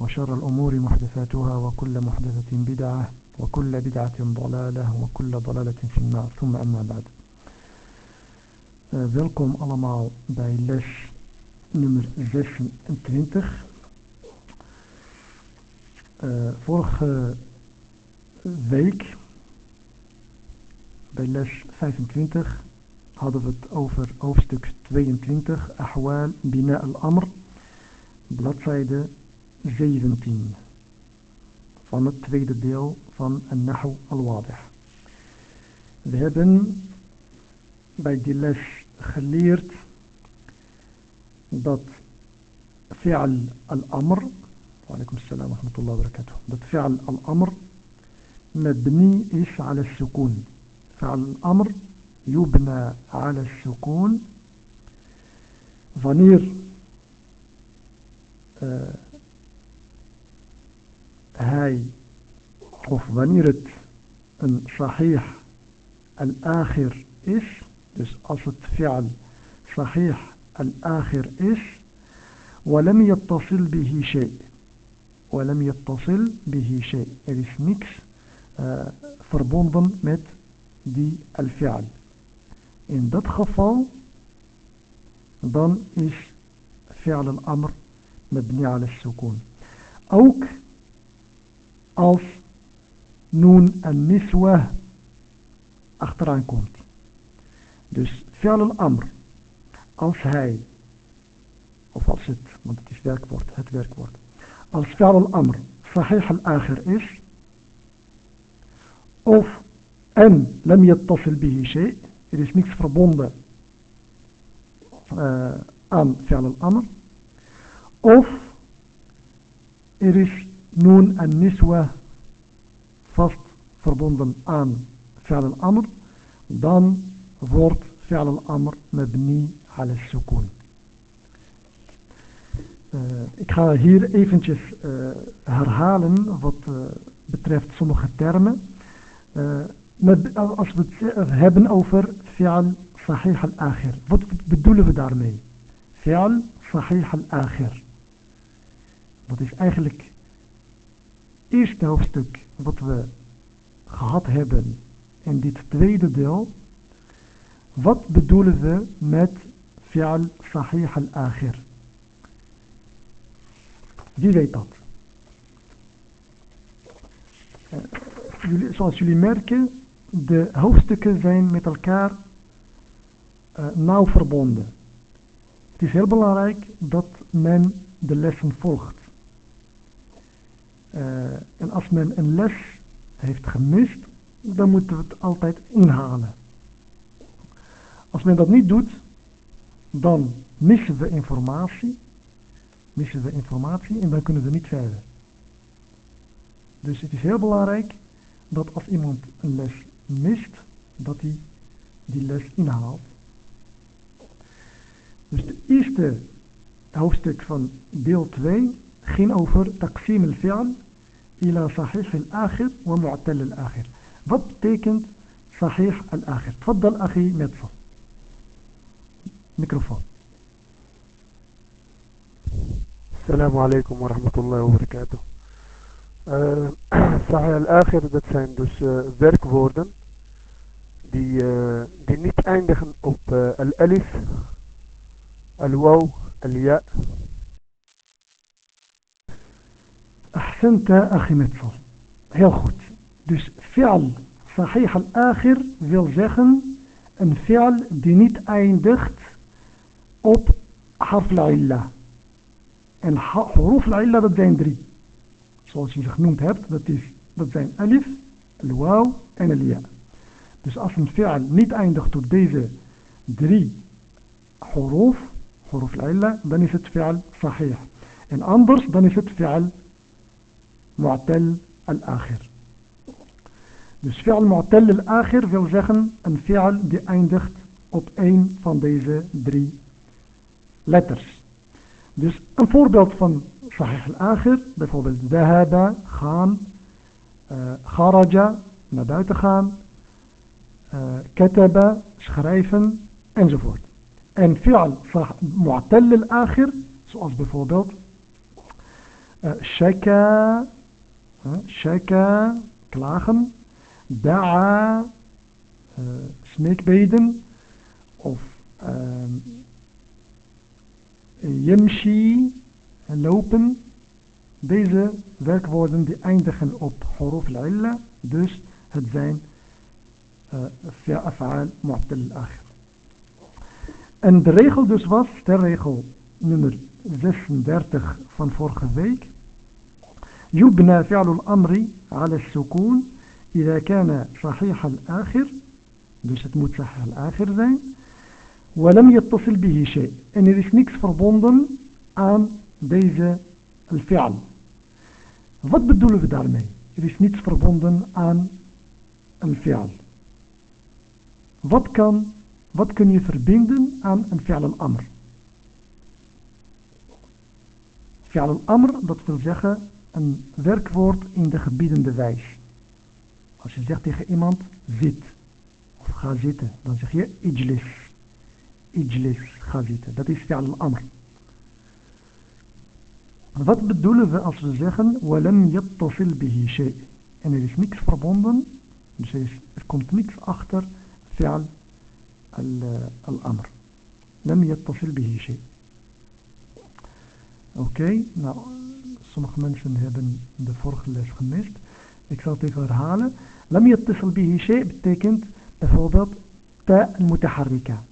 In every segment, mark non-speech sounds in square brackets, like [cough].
وشر الأمور محدثاتها وكل محدثة بدعة وكل بدعة ضلالة وكل ضلالة في النار ثم أما بعد uh, welkom allemaal bij les nummer 26 uh, vorige week bij les 25 hadden we het over hoofdstuk 22 Ahwal Bina al-Amr bladzijde 17 van het tweede deel van An-Nahu al-Wadih. We hebben bij die les geleerd dat fi'al al-amr وعليكم السلام ورحمة الله وبركاته dat fi'al al-amr مبني is على السكون فعل الأمر يبنى على السكون wanneer uh, hij of wanneer het een sahih al-akhir is dus als het fi'al sahih al-akhir is ولم يتصل به شيء ولم يتصل به شيء er is niks uh, verbonden met die al-fi'al in dat geval dan is fi'al al-amr mabni ala sukun ook als noen en niswa achteraan komt. Dus fi'al al-amr, als hij, of als het, want het is werkwoord, het werkwoord, als fi'al al-amr sahih al-akhir is, of en lam yattasil bihi shay, er is niks verbonden uh, aan fi'al al-amr, of er is noon en niswa vast verbonden aan fi'al al-amr, dan wordt fi'al al-amr mabni ala sukun. Uh, ik ga hier eventjes uh, herhalen wat uh, betreft sommige termen. Als we het hebben over fi'al sahih al-akhir. Wat bedoelen we daarmee? Fi'al sahih al-akhir. Dat is eigenlijk eerste hoofdstuk wat we gehad hebben in dit tweede deel. Wat bedoelen we met fi'al sahih al-akhir? Wie weet dat? Uh, jullie, zoals jullie merken, de hoofdstukken zijn met elkaar uh, nauw verbonden. Het is heel belangrijk dat men de lessen volgt. Uh, en als men een les heeft gemist, dan moeten we het altijd inhalen. Als men dat niet doet, dan missen we informatie. Missen we informatie en dan kunnen we niet verder. Dus het is heel belangrijk dat als iemand een les mist, dat hij die les inhaalt. Dus het eerste hoofdstuk van deel 2 ging over taqsim al-fi'al إلى صحيح الآخر ومعتل الآخر. dat betekent صحيح الآخر. تفضل أخي met de microfoon. السلام عليكم ورحمة الله وبركاته. آه، صحيح الآخر dat zijn dus de werkwoorden die niet eindigen op الألف الواو الياء. Ahsanta achimetsel. Heel goed. Dus fi'al sahih al-akhir wil zeggen een fi'al die niet eindigt op harf lailla. En huruf lailla dat zijn drie. Zoals je ze genoemd hebt, dat, is, dat zijn alif, al-waw en al-ya. Dus als een fi'al niet eindigt op deze drie huruf, huruf lailla, dan is het fi'al sahih. En anders dan is het fi'al mu'tal al-akhir. Dus fi'al mu'tal al-akhir wil zeggen een fi'al die eindigt op één van deze drie letters. Dus een voorbeeld van sahih al-akhir, bijvoorbeeld dahaba, gaan, eh, kharaja, naar buiten gaan, uh, ketaba, schrijven, enzovoort. En fi'al mu'tal al-akhir, zoals bijvoorbeeld eh, shaka, shaka, klagen, da'a, uh, smeekbeden, of uh, yamshi, lopen. Deze werkwoorden die eindigen op huruf al-illa, dus het zijn uh, af'al mu'tal al-akhir. En de regel dus was, de regel nummer 36 van vorige week. يبنى فعل الأمر على السكون إذا كان صحيح الآخر dus het moet صحيح الآخر zijn ولم يتصل به شيء en er is niks verbonden aan deze الفعل wat bedoelen we daarmee er is niets verbonden aan een fi'al wat kan wat kun je verbinden aan een fi'al al-amr fi'al al-amr dat wil zeggen een werkwoord in de gebiedende wijs. Als je zegt tegen iemand zit of ga zitten, dan zeg je ijlis. Ijlis, ga zitten. Dat is fi'al al-amr. Wat bedoelen we als we zeggen walam yattasil bihi shay? En er is niks verbonden, dus er, er komt niks achter fi'al al-amr. Lam yattasil bihi. Oké, nou Sommige mensen hebben de vorige les gemist. Ik zal het even herhalen. Lam yattisal bihi shay betekent bijvoorbeeld ta al-mutaharrika.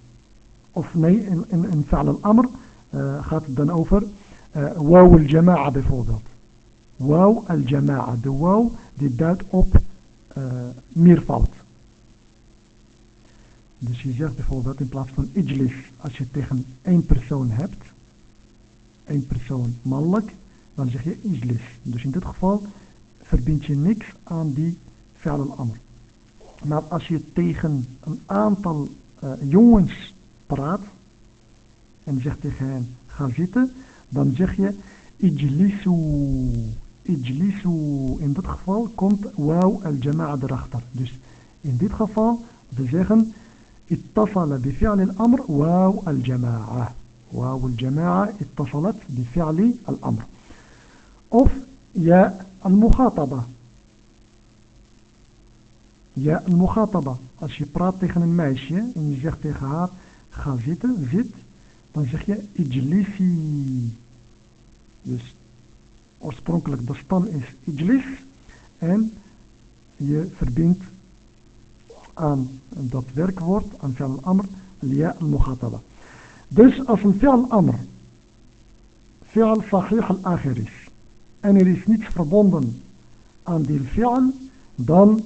Of nee, in, in, in al-amr uh, gaat het dan over uh, waw al-jama'a bijvoorbeeld. Waw al-jama'a. De waw die duidt op uh, meervoud. Dus je zegt bijvoorbeeld in plaats van ijlis, als je tegen één persoon hebt, één persoon mannelijk, dan zeg je islis. Dus in dit geval verbind je niks aan die fi'al al-amr. Maar als je tegen een aantal uh, jongens praat en zegt tegen hen ga zitten, dan zeg je ijlisu. Ijlisu. In dit geval komt wauw al-jama'a erachter. Dus in dit geval we zeggen اتصل بفعل الأمر واو الجماعة واو الجماعة اتصلت بفعل الأمر Of ja al-mukhataba. Ja al-mukhataba. Als je praat tegen een meisje en je zegt tegen haar, ga zitten, zit, dan zeg je ijlisi. Dus oorspronkelijk de stam is ijlis en je verbindt aan dat werkwoord, aan fi'al al-amr, ja al-mukhataba. Dus als een fi'al al-amr fi'al sahih al-akhir is, en er is niets verbonden aan die fi'al, dan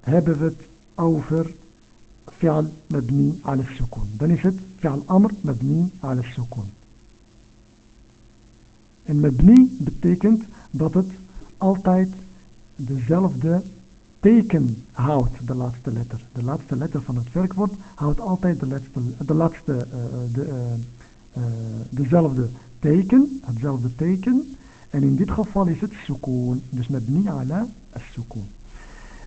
hebben we het over fi'al mabni al sukun. Dan is het fi'al amr mabni al sukun. En mabni betekent dat het altijd dezelfde teken houdt, de laatste letter. De laatste letter van het werkwoord houdt altijd de, laatste, de laatste, uh, de, uh, uh, dezelfde teken, hetzelfde teken. En in dit geval is het sukoon. Dus mabni ala as-sukoon.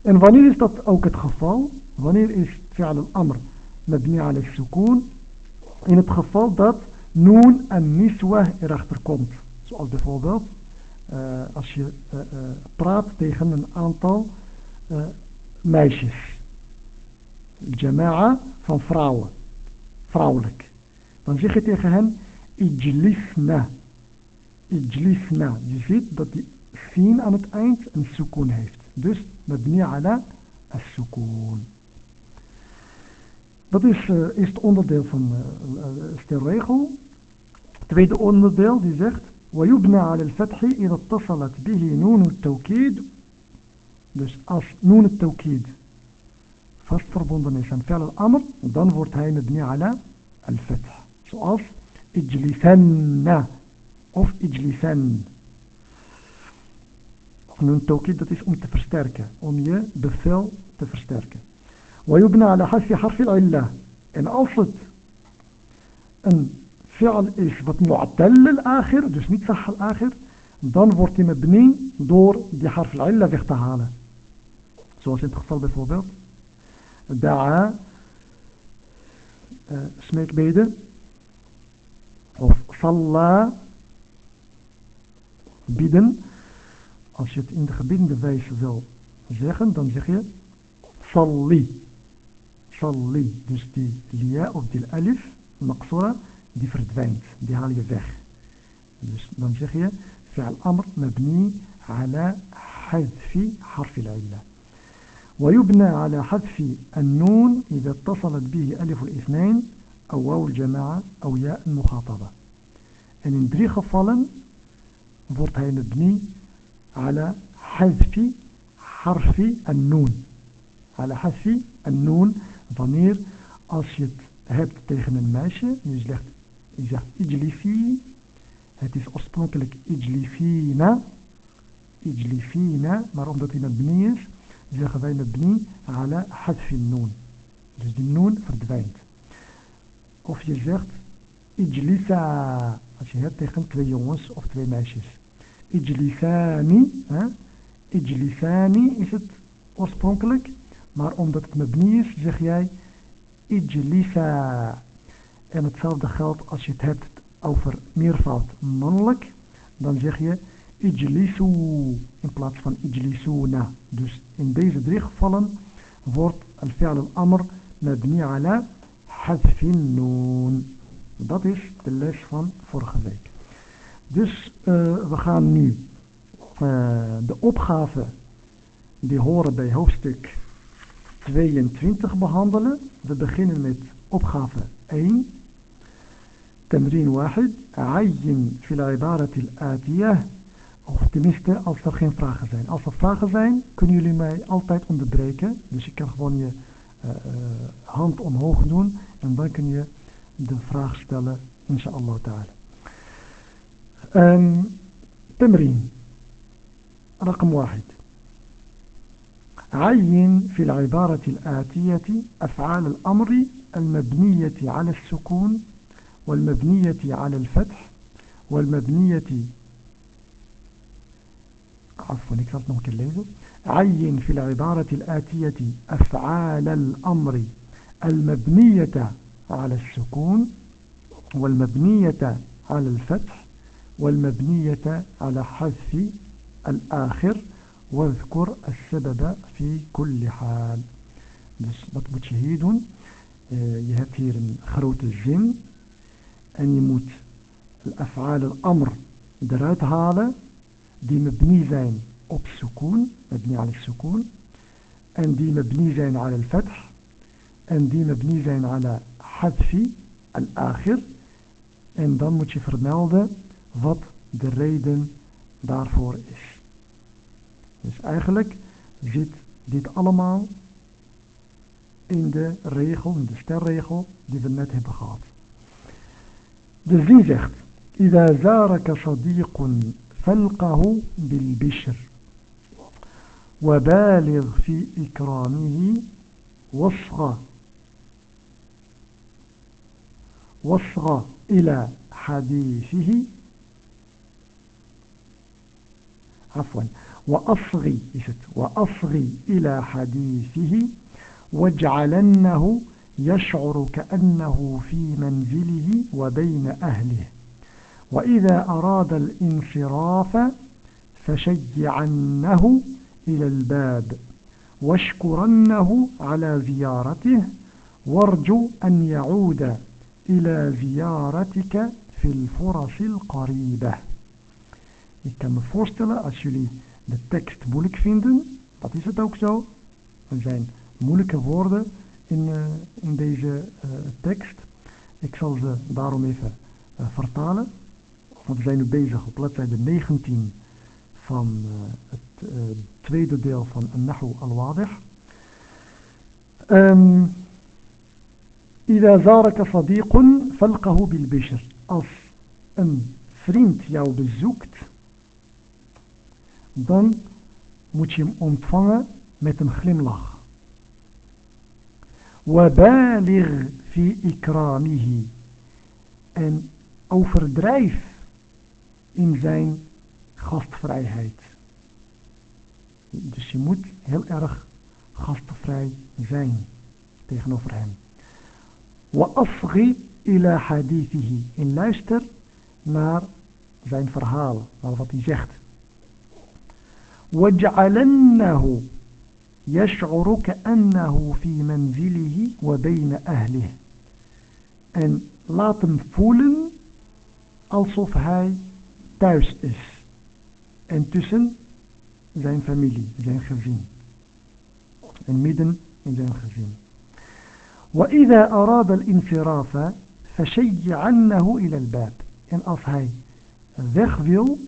En wanneer is dat ook het geval? Wanneer is fi'al al-amr mabni ala as-sukoon? In het geval dat noon en niswa erachter komt. Zoals bijvoorbeeld uh, als je uh, uh, praat tegen een aantal meisjes. Jama'a van vrouwen. Vrouwelijk. Dan zeg je tegen hen ijlisna. Ijlisna. Je dat die sin aan het eind een sukoon heeft. Dus mabni ala as-sukoon. Dat is, uh, is het onderdeel van uh, uh, de regel. Tweede onderdeel die zegt ويبنى على الفتح إذا اتصلت به نون التوكيد dus als نون التوكيد vast verbonden is aan fi'al al-amr dan wordt hij mabni ala al-fath zoals ijlisanna of ijlisan. Een tawkid dat is om te versterken, om je bevel te versterken. ويبنى على حذف حرف العلة en als het een fi'al is wat mu'tal al-akhir, dus niet sah al-akhir, dan wordt hij mebni door die harf al-illa weg te halen. Zoals in het geval bijvoorbeeld. Da'a, uh, smeekbeden, of salla, bieden. Als je het in de gebiedende wijze wil zeggen, dan zeg je salli. Salli. Dus die lia of die alif, maqsura, die verdwijnt. Die haal je weg. Dus dan zeg je فعل أمر مبني على حذف حرف العلة ويبنى على حذف النون إذا اتصلت به ألف الاثنين أو واو الجماعة أو ياء المخاطبة in drie gevallen ضرطين مبني على حذف حرف النون. على حذف النون ضمير أصيت هبت تيخن الماشي يجلخ إذا إجلي في هاتيس أسطنك لك إجلي فينا إجلي فينا مرة أمدتي مبنيس إذا مبني على حذف النون. جزد النون فردفينت أوف يجلخ إجلسا أشياء تخن تلي يونس أو تلي ماشيس ijlisani ijlisani is het oorspronkelijk maar omdat het mebni is zeg jij ijlisa en hetzelfde geldt als je het hebt over meervoud mannelijk dan zeg je ijlisu in plaats van ijlisuna dus in deze drie gevallen wordt al-fi'al al-amr mabni ala hadfin noon. Dat is de les van vorige week dus eh, we gaan nu eh, de opgaven die horen bij hoofdstuk 22 behandelen. We beginnen met opgave 1. Temrin 1. Ayyin fil ibaratil atiyah. Of tenminste, als er geen vragen zijn. Als er vragen zijn, kunnen jullie mij altijd onderbreken. Dus je kan gewoon je eh, hand omhoog doen. En dan kun je de vraag stellen, inshallah ta'ala. تمرين رقم واحد. عين في العبارة الآتية أفعال الأمر المبنية على السكون والمبنية على الفتح والمبنية عفوا نكرت نوك الليزر. عين في العبارة الآتية أفعال الأمر المبنية على السكون والمبنية على الفتح والمبنية على حذف الآخر واذكر السبب في كل حال. بس بطبط شهيد آه، يهتير خروت الجن أن يموت الأفعال الأمر درات هالا دي مبني زين أوب سكون مبني على السكون. أن دي مبني زين على الفتح. أن دي مبني زين على حذف الآخر. أن دان موتشي فرنالده wat de reden daarvoor is. Dus eigenlijk zit dit allemaal in de regel, in de sterregel die we net hebben gehad. De zin zegt, إذا زارك صديق فلقه بالبشر وبالغ في إكرامه واصغى واصغى إلى حديثه عفوا وأصغي وأصغي إلى حديثه واجعلنه يشعر كأنه في منزله وبين أهله. وإذا أراد الانصراف فشجعنه إلى الباب واشكرنه على زيارته وارجو أن يعود إلى زيارتك في الفرص القريبة. Ik kan me voorstellen, als jullie de tekst moeilijk vinden, dat is het ook zo. Er zijn moeilijke woorden in, uh, in deze uh, tekst. Ik zal ze daarom even uh, vertalen. Want we zijn nu bezig op bladzijde 19 van het tweede deel van Nahu al-Wadih. Um, إذا زارك صديق فلقه بالبشر als een vriend jou bezoekt dan moet je hem ontvangen met een glimlach. وبالغ في إكرامه en overdrijf in zijn gastvrijheid. Dus je moet heel erg gastvrij zijn tegenover hem. وأصغي إلى حديثه en luister naar zijn verhaal, naar wat hij zegt. واجعلنه يشعر كأنه في منزله وبين أهله en laat hem voelen alsof hij thuis is en tussen zijn familie, zijn gezin en midden in zijn gezin وإذا أراد الانصراف فشيعنه إلى الباب en als hij weg wil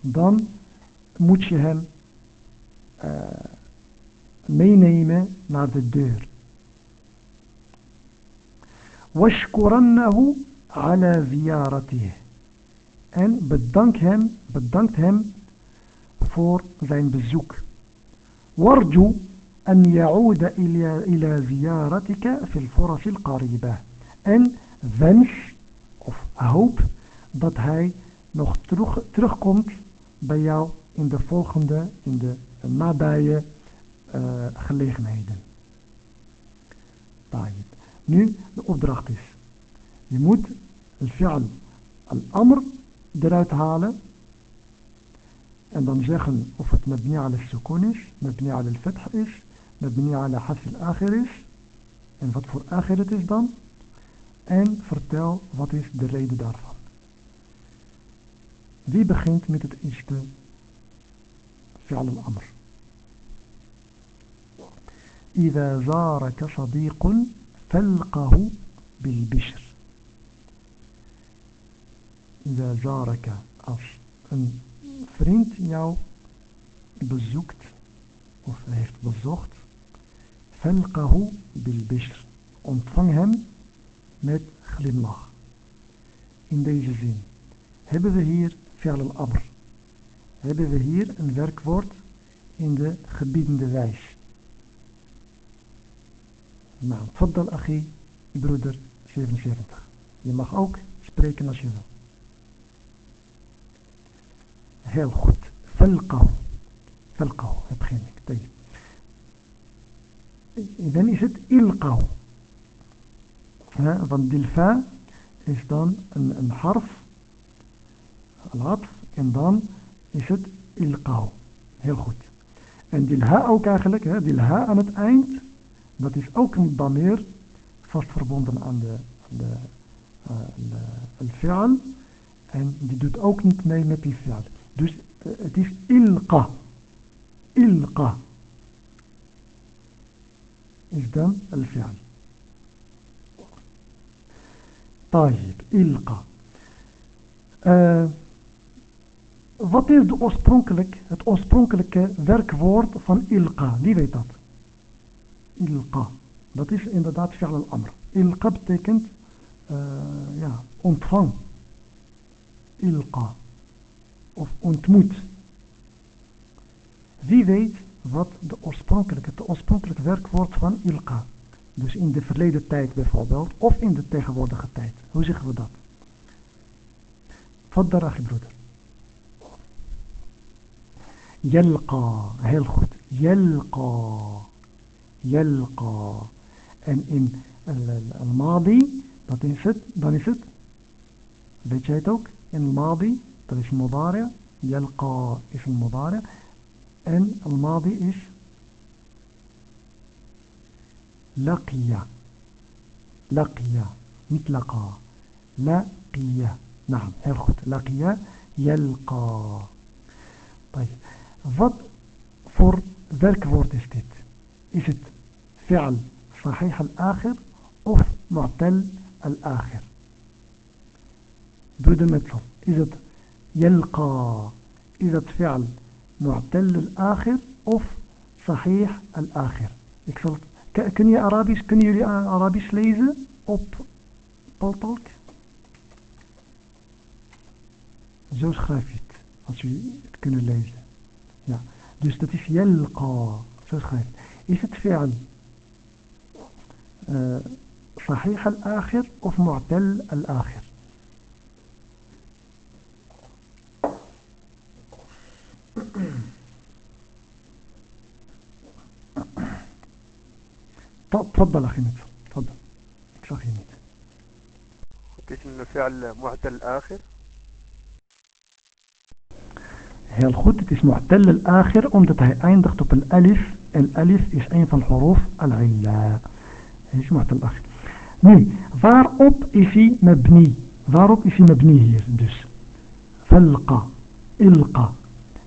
dan moet je hem uh, meenemen naar de deur واشكرنه على زيارته en bedank hem, bedankt hem voor zijn bezoek وارجو أن يعود إلى زيارتك في الفرص القريبة en wens of hoop dat hij nog terug, terugkomt bij jou in de volgende, in de nabije uh, gelegenheden. Nu, de opdracht is, je moet het fi'al al-amr eruit halen en dan zeggen of het mabni al-sukun is, mabni al-fath is, mabni al-hasf al-akhir is en wat voor akhir het is dan en vertel wat is de reden daarvan. Wie begint met het eerste فعل الأمر إذا زارك صديق فلقه بالبشر إذا زارك als een vriend jou bezoekt of heeft bezocht فلقه بالبشر ontvang hem met glimlach in deze zin hebben we hier fi'al al-amr hebben we hier een werkwoord in de gebiedende wijs. Nou, tfaddal achi, broeder 77. Je mag ook spreken als je wil. Heel goed. Falqaw. Falqaw, het begin ik. Dan is het ilqaw. Want dilfa is dan een, een harf, al en dan is het ilqaw. Heel goed. En die ha ook eigenlijk, hè, die ha aan het eind, dat is ook een damir vast verbonden aan de, de, uh, de fi'al. En die doet ook niet mee met die fi'al. Dus uh, het is ilqa. Ilqa. Is dan al-fi'al. طيب إلقى uh, wat is de oorspronkelijk, het oorspronkelijke werkwoord van ilqa? Wie weet dat? Ilqa. Dat is inderdaad fi'al al-amr. Ilqa betekent uh, ja, ontvang. Ilqa. Of ontmoet. Wie weet wat de oorspronkelijke, het oorspronkelijke werkwoord van ilqa. Dus in de verleden tijd bijvoorbeeld. Of in de tegenwoordige tijd. Hoe zeggen we dat? Faddar, broeder. يلقى heel goed يلقى يلقى. En in الماضي jij het ook in الماضي is المضارع يلقى is المضارع. En الماضي is لقي. لقي. niet لقى لقي. نعم heel goed لقي يلقى. طيب. Wat voor werkwoord is dit? Is het fi'al sahih al-akhir of mu'tal al-akhir? Doe de. Is het yalqa? Is het fi'al mu'tal al-akhir of sahih al-akhir? Ik zal Kun je Arabisch, kunnen jullie Arabisch lezen op Paltalk? Zo schrijf je het, als jullie het kunnen lezen. يستتف يلقى شو خايف إيش يستفعل آه، صحيح الآخر أو معتل الآخر؟ [coughs] تفضل أخي نيت تفضل. أخي نيت كيف الفعل معتل الآخر؟ هي الخطة اسم محتل الآخر؟ أمدتها أيندخت بالألف الألف. إيش أين في الحروف؟ العلة. إيش محتل الآخر؟ نعم. مين ضارب إيشي مبني. ضارب إيشي مبني هي دوس فلقى إلقى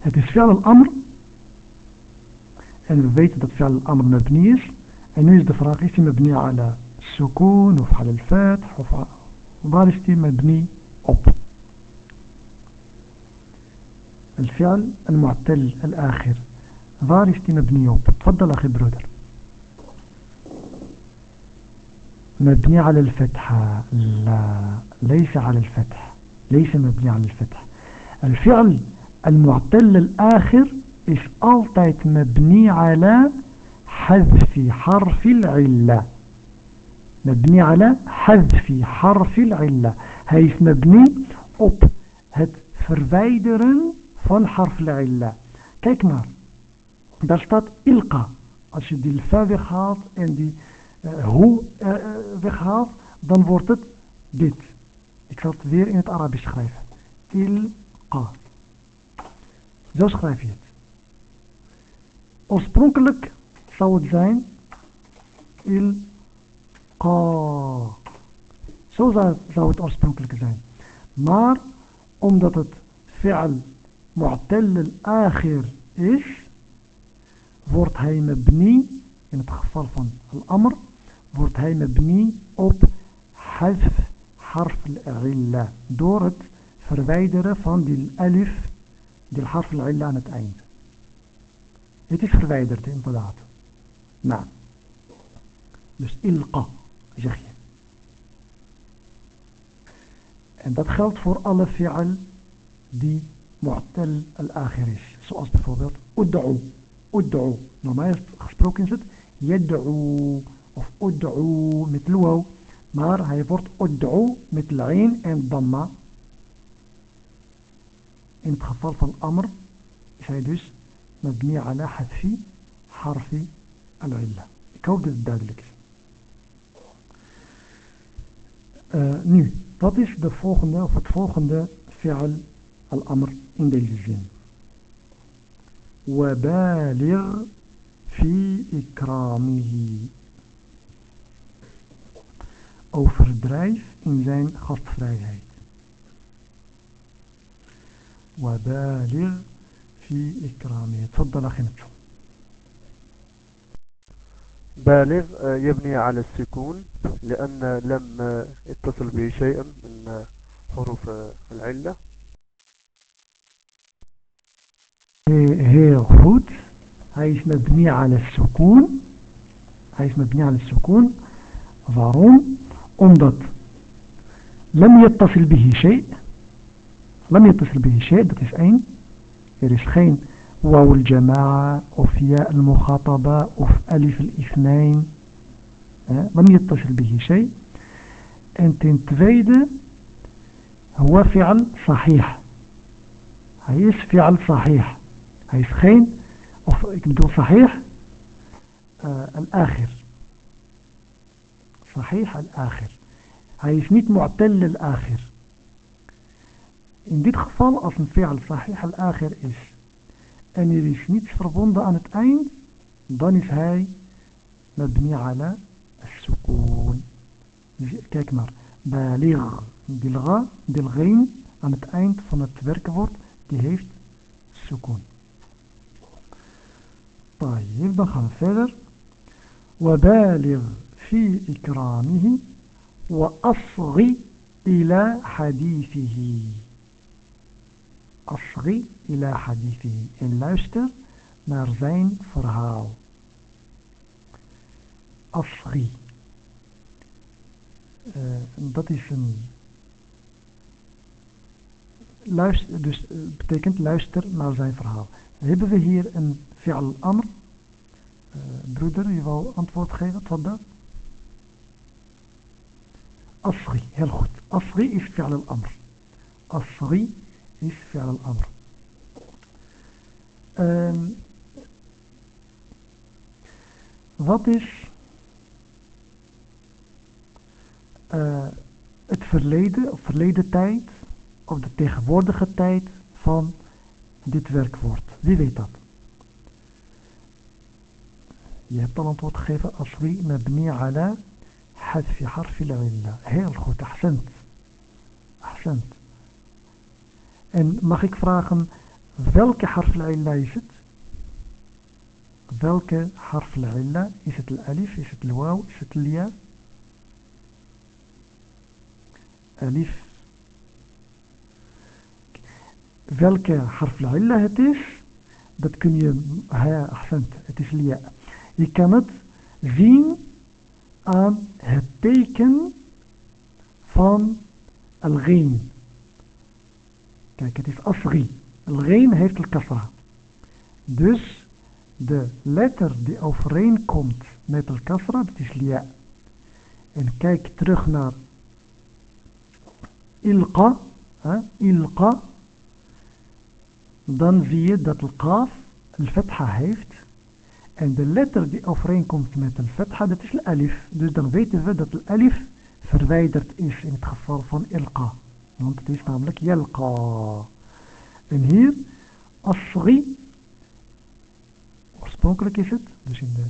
هذا فعل الأمر. يعني ان بيت ده فعل الأمر مبني إيش؟ أنا إيش دفراقي في مبني على السكون وفي حال الفتح وفي ضارشتي مبني أوب. الفعل المعتل الآخر. die مبني تفضل أخي برودر. مبني على الفتحة لا ليس على الفتح. ليس مبني على الفتح. الفعل المعتل الآخر is altijd مبني على حذف حرف العلة. مبني على حذف حرف العلة. is مبني. op het verwijderen van harf illa. Kijk maar. Daar staat ilqa. Als je die fa weghaalt en die uh, hoe uh, weghaalt, dan wordt het dit. Ik zal het weer in het Arabisch schrijven. Ilqa. Zo schrijf je het. Oorspronkelijk zou het zijn ilqa. Zo zou het oorspronkelijk zijn. Maar omdat het fi'al mu'tal al-akhir is, wordt hij mebni, in het geval van al-amr, wordt hij mebni op hasf harf al-illa. Door het verwijderen van die alif, die harf al-illa aan het eind. Het is verwijderd inderdaad. Nou. Dus ilqa, zeg je. En dat geldt voor alle fi'al die معتل الآخر is. Zoals bijvoorbeeld ud'u. Ud'u. Normaal gesproken is het yad'u of ud'u met luwaw. Maar hij wordt ud'u met lijn en damma. In het geval van amr is hij dus مبني على حذف حرف العلة. Ik hoop dat het duidelijk is. Uh, nu, dat is de volgende, of het volgende fi'al الأمر zin. وبالغ في إكرامه overdrijf in zijn gastvrijheid. وبالغ في إكرامه تفضل أخي نبشو بالغ يبني على السكون لأن لم اتصل به شيء من حروف العلة هي خود هاي مبني على السكون هاي مبني على السكون ظارون أمضت لم يتصل به شيء لم يتصل به شيء ده تسعين. يعني يرسخين واو الجماعة وفياء المخاطبة وف ألف الاثنين. لم يتصل به شيء. انت انتفيد هو فعل صحيح. هيس فعل صحيح. Hij is geen, of ik bedoel sahih, uh, al-akhir. Sahih al-akhir. Hij is niet mu'tal al-akhir. In dit geval, als een fi'al sahih al-akhir is, en er is niets verbonden aan het eind, dan is hij mabni ala al-sukoon. Kijk maar, baligh, dilga, dilgeen, aan het eind van het werkwoord, die heeft sukoon. طيب نخل فيدر وبالغ في إكرامه وأصغي إلى حديثه. أصغي إلى حديثه. إن لاستر نارزين فرهاو. أصغي ضطفن Luister, dus betekent luister naar zijn verhaal. Hebben we hier een fi'al amr. Eh, broeder, je wil antwoord geven tot dat? Asri, heel goed. Asri is fi'al amr. Asri is fi'al amr. Ehm, wat is eh, het verleden, of verleden tijd, of de tegenwoordige tijd van dit werkwoord? Wie weet dat? Al antwoord gegeven. Asri mabni ala hadfi harfi l'illa. Heel goed, ahsend. Ahsend. En mag ik vragen, welke harf l'illa is het? Welke harf l'illa? Is het l'alif, is het l'waw, is het l'ya? Alif. Welke harf l'illa het is, dat kun je, ja, ahsend, het is l'ya. Je kan het zien aan het teken van al-gheen. Kijk, het is asri. Al-gheen heeft al-kasra. Dus de letter die overeenkomt met al-kasra, dat is lia. En kijk terug naar ilqa. Hè, ilqa. Dan zie je dat al-qaf al-fatha heeft. En de letter die overeenkomt met een fatha, dat is alif. Dus dan weten we dat alif verwijderd is in het geval van ilqa. Want het is namelijk yalqa. En hier, asri, oorspronkelijk is het, dus in de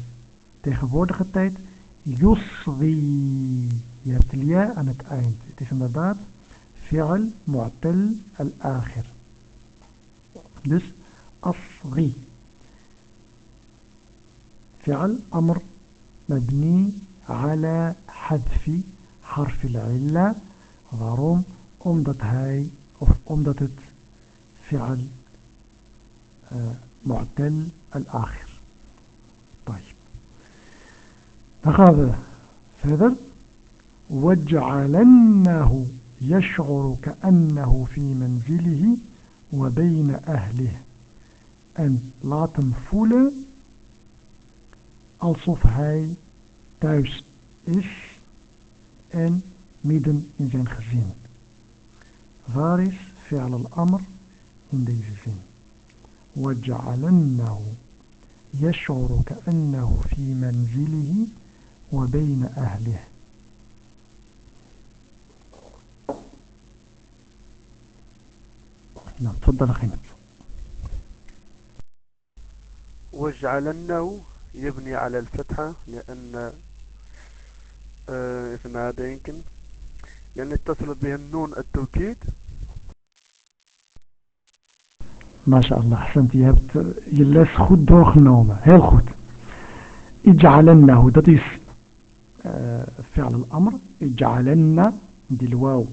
tegenwoordige tijd, yusri. Je hebt ja aan het eind. Het is inderdaad fi'al mu'tal al-akhir. Dus asri. فعل أمر مبني على حذف حرف العلة. ضروم أمضت هاي أمضتت فعل آه، معتل الآخر. طيب. نخاذ فذر وجعلنه يشعر كأنه في منزله وبين أهله. أن لا تنفولا alsof hij thuis is en midden in zijn gezin. Waar is fi'al al-amr in deze zin? وَجَعَلَنَّهُ يَشْعُرُ كَأَنَّهُ فِي مَنْزِلِهِ وَبَيْنَ أَهْلِهِ نعم تفضل أخي وَجَعَلَنَّهُ يبني على الفتحة لأن آه، اسم هذا يمكن لأن اتصل به النون التوكيد. ما شاء الله حسنت يهبت يلاس خد دوخ النومة هي الخد اجعلنه دطيس آه، فعل الأمر. اجعلن دي الواو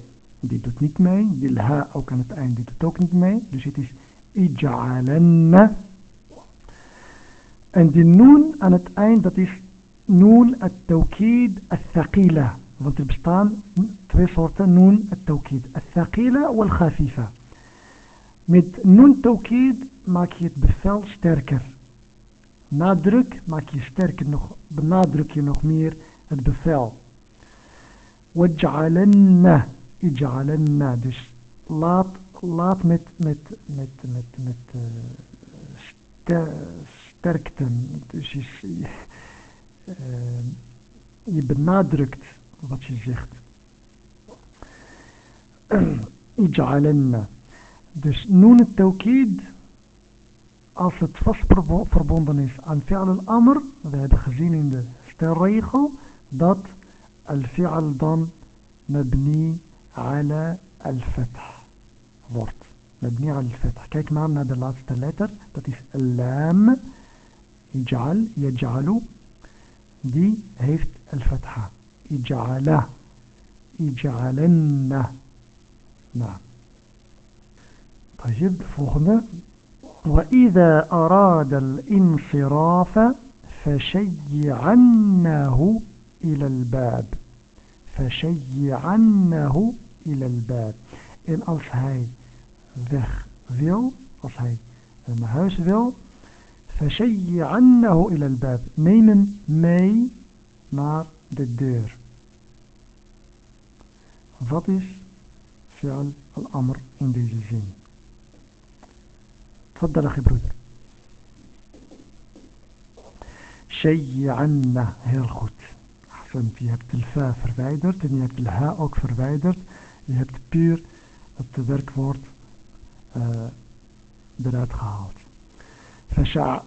دي دوت نتماي دي الهاء أو كانت آين دي دوت توك نتماي دو شيتيس اجعلن En die noon aan het eind, dat is noon het-tawkid al-thaqila. Want er bestaan twee soorten noon het-tawkid. Al-thaqila wal-khafifa. Met noon tawkid maak je het bevel sterker. Nadruk maak je sterker nog, benadruk je nog meer het bevel. Waj'alanna, ij'alanna. Dus laat, laat met, met, met, met, met uh, sterkten. Dus je, uh, je benadrukt wat je zegt. [clears throat] Ij'alanna. Dus noen het tawkid, als het vast verbonden is aan fi'al al-amr, we hebben gezien in de stelregel, dat al-fi'al dan mabni ala al-fath wordt. Mabni ala al-fath. Kijk maar naar de laatste letter, dat is al-lam. اجعل يجعل دي هيفت الفتحة. اجعل اجعلن نعم. طيب فوقنا وإذا أراد الانصراف فشيعنه إلى الباب. فشيعنه إلى الباب. Weg wil als hij naar huis wil فشيعنه إلى الباب. neem hem mee naar de deur dat is فعل الأمر in deze zin تفضل أخي برود شيعنه هيرخوت احسن في هبت الفا فرفايدر تنية الهاء اوك فرفايدر يهبت بير التذرك وورد برات خالت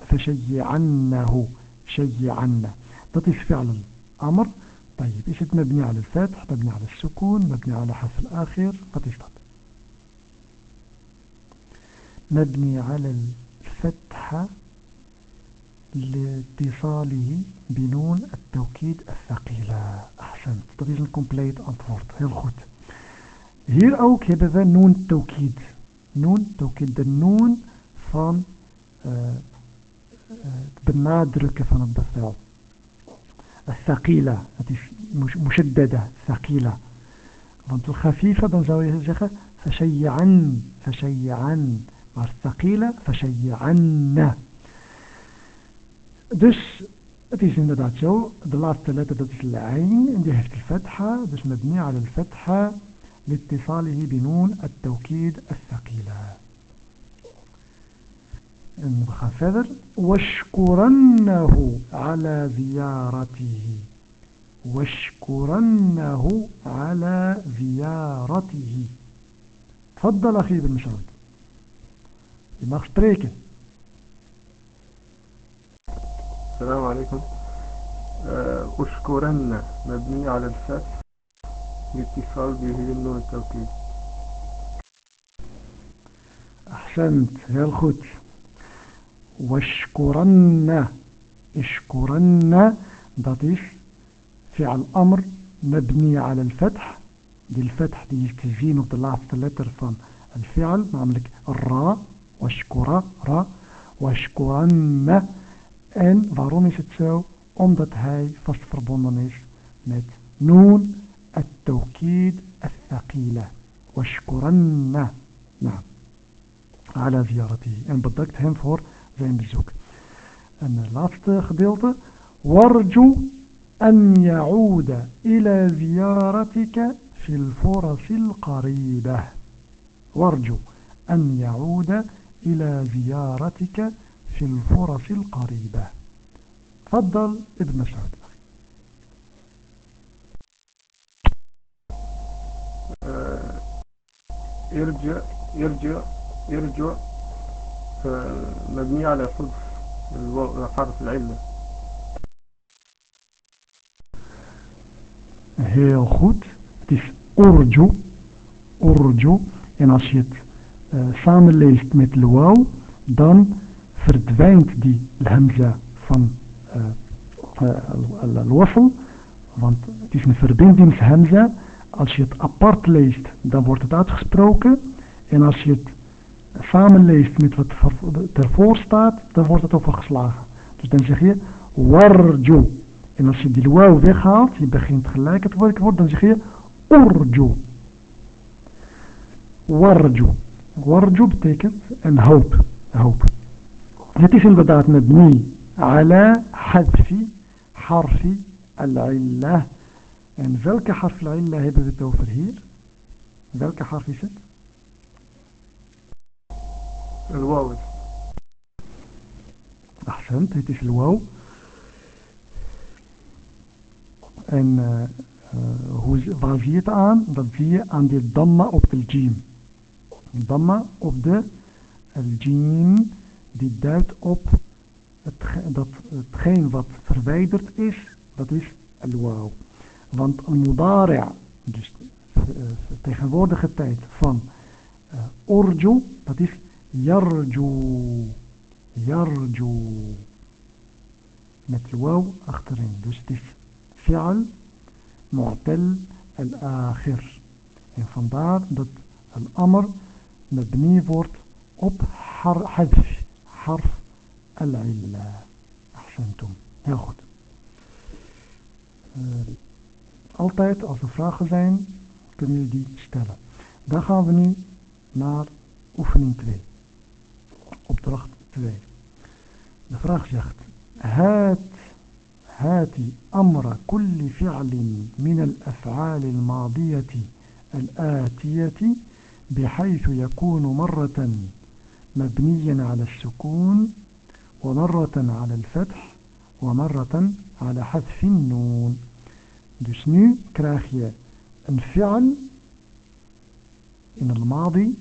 فشيعنه شيعنا dat is فعل الأمر. طيب het مبني على الفتح؟ مبني على السكون مبني على حرف الآخر is dat مبني على الفتحة لاتصاله بنون التوكيد الثقيلة. أحسنت. Dat is een compleet antwoord heel goed. Hier ook hebben we noon van uh, het benadrukken van het bevel الثقيلة het is مشددة ثقيلة want الخفيفة dan zou je zeggen فشيعا فشيعا maar ثقيلة فشيعن dus het is inderdaad zo de laatste letter dat is lijn en die heeft الفتحة dus على الفتحة لاتصاله بنون التوكيد الثقيلة Verder. واشكرنه على زيارته. واشكرنه على زيارته. تفضل أخي ابن مسعود Je mag spreken. السلام عليكم. أشكرن مبني على الفتح لاتصال به بالنون التوكيد. أحسنت. heel goed واشكرن اشكرن dat is فعل أمر مبني على الفتح. دي الفتح دي الكجين وضلعت اللتر فان الفعل. namelijk الراء واشكرا را. واشكرن أن. Waarom is het zo omdat hij. vast verbonden is met نون التوكيد الثقيلة. واشكرن. نعم. على زيارته. ان بدكت هنفور فور zijn bezoek. En het laatste gedeelte. Warju an ya'uda ila ziyaratika fil furasil qaribah. Warju an ya'uda ila ziyaratika fil furasil qaribah. تفضل ابن مسعود يرجع يرجع يرجع مبنية على حذف حرف العلة Heel goed. Het is orju. Orju. En als je het uh, samenleest met luau, dan verdwijnt die hamza van uh, uh, al-wassel. Want het is een verbindingshamza. Als je het apart leest, dan wordt het uitgesproken. En als je het samenleest met wat ervoor staat, dan wordt het overgeslagen. Dus dan zeg je warju. En als je die wauw weghaalt, je begint gelijk het woord, dan zeg je urju. Warju. Warju betekent een hoop. hoop. Het is inderdaad met mabni ala hadfi harfi al-illah. En welke harf al-illah hebben we het over hier? Welke harf is het? الواو أحسنت het is الواو en uh, uh, hoe, waar zie je het aan? dat zie je aan de damma op de jim damma op de jim die duidt op het, dat hetgeen wat verwijderd is dat is al-waw want al-mudari' dus uh, tegenwoordige tijd van uh, orju dat is يرجو يرجو. متواو أخترين. دوستيف فعل معتل الآخر. إن فندار دت الأمر مبني فورت أب حذف حرف العلة. أحسنتم. ياخد Altijd als er vragen zijn, kunnen jullie die stellen. Dan gaan we nu naar oefening 2. Opdracht 2. De vraag zegt, هات هات أمر كل فعل من الأفعال الماضية الآتية بحيث يكون مرة مبنيا على السكون ومرة على الفتح ومرة على حذف النون. Dus nu krijg je een fi'al in het madi,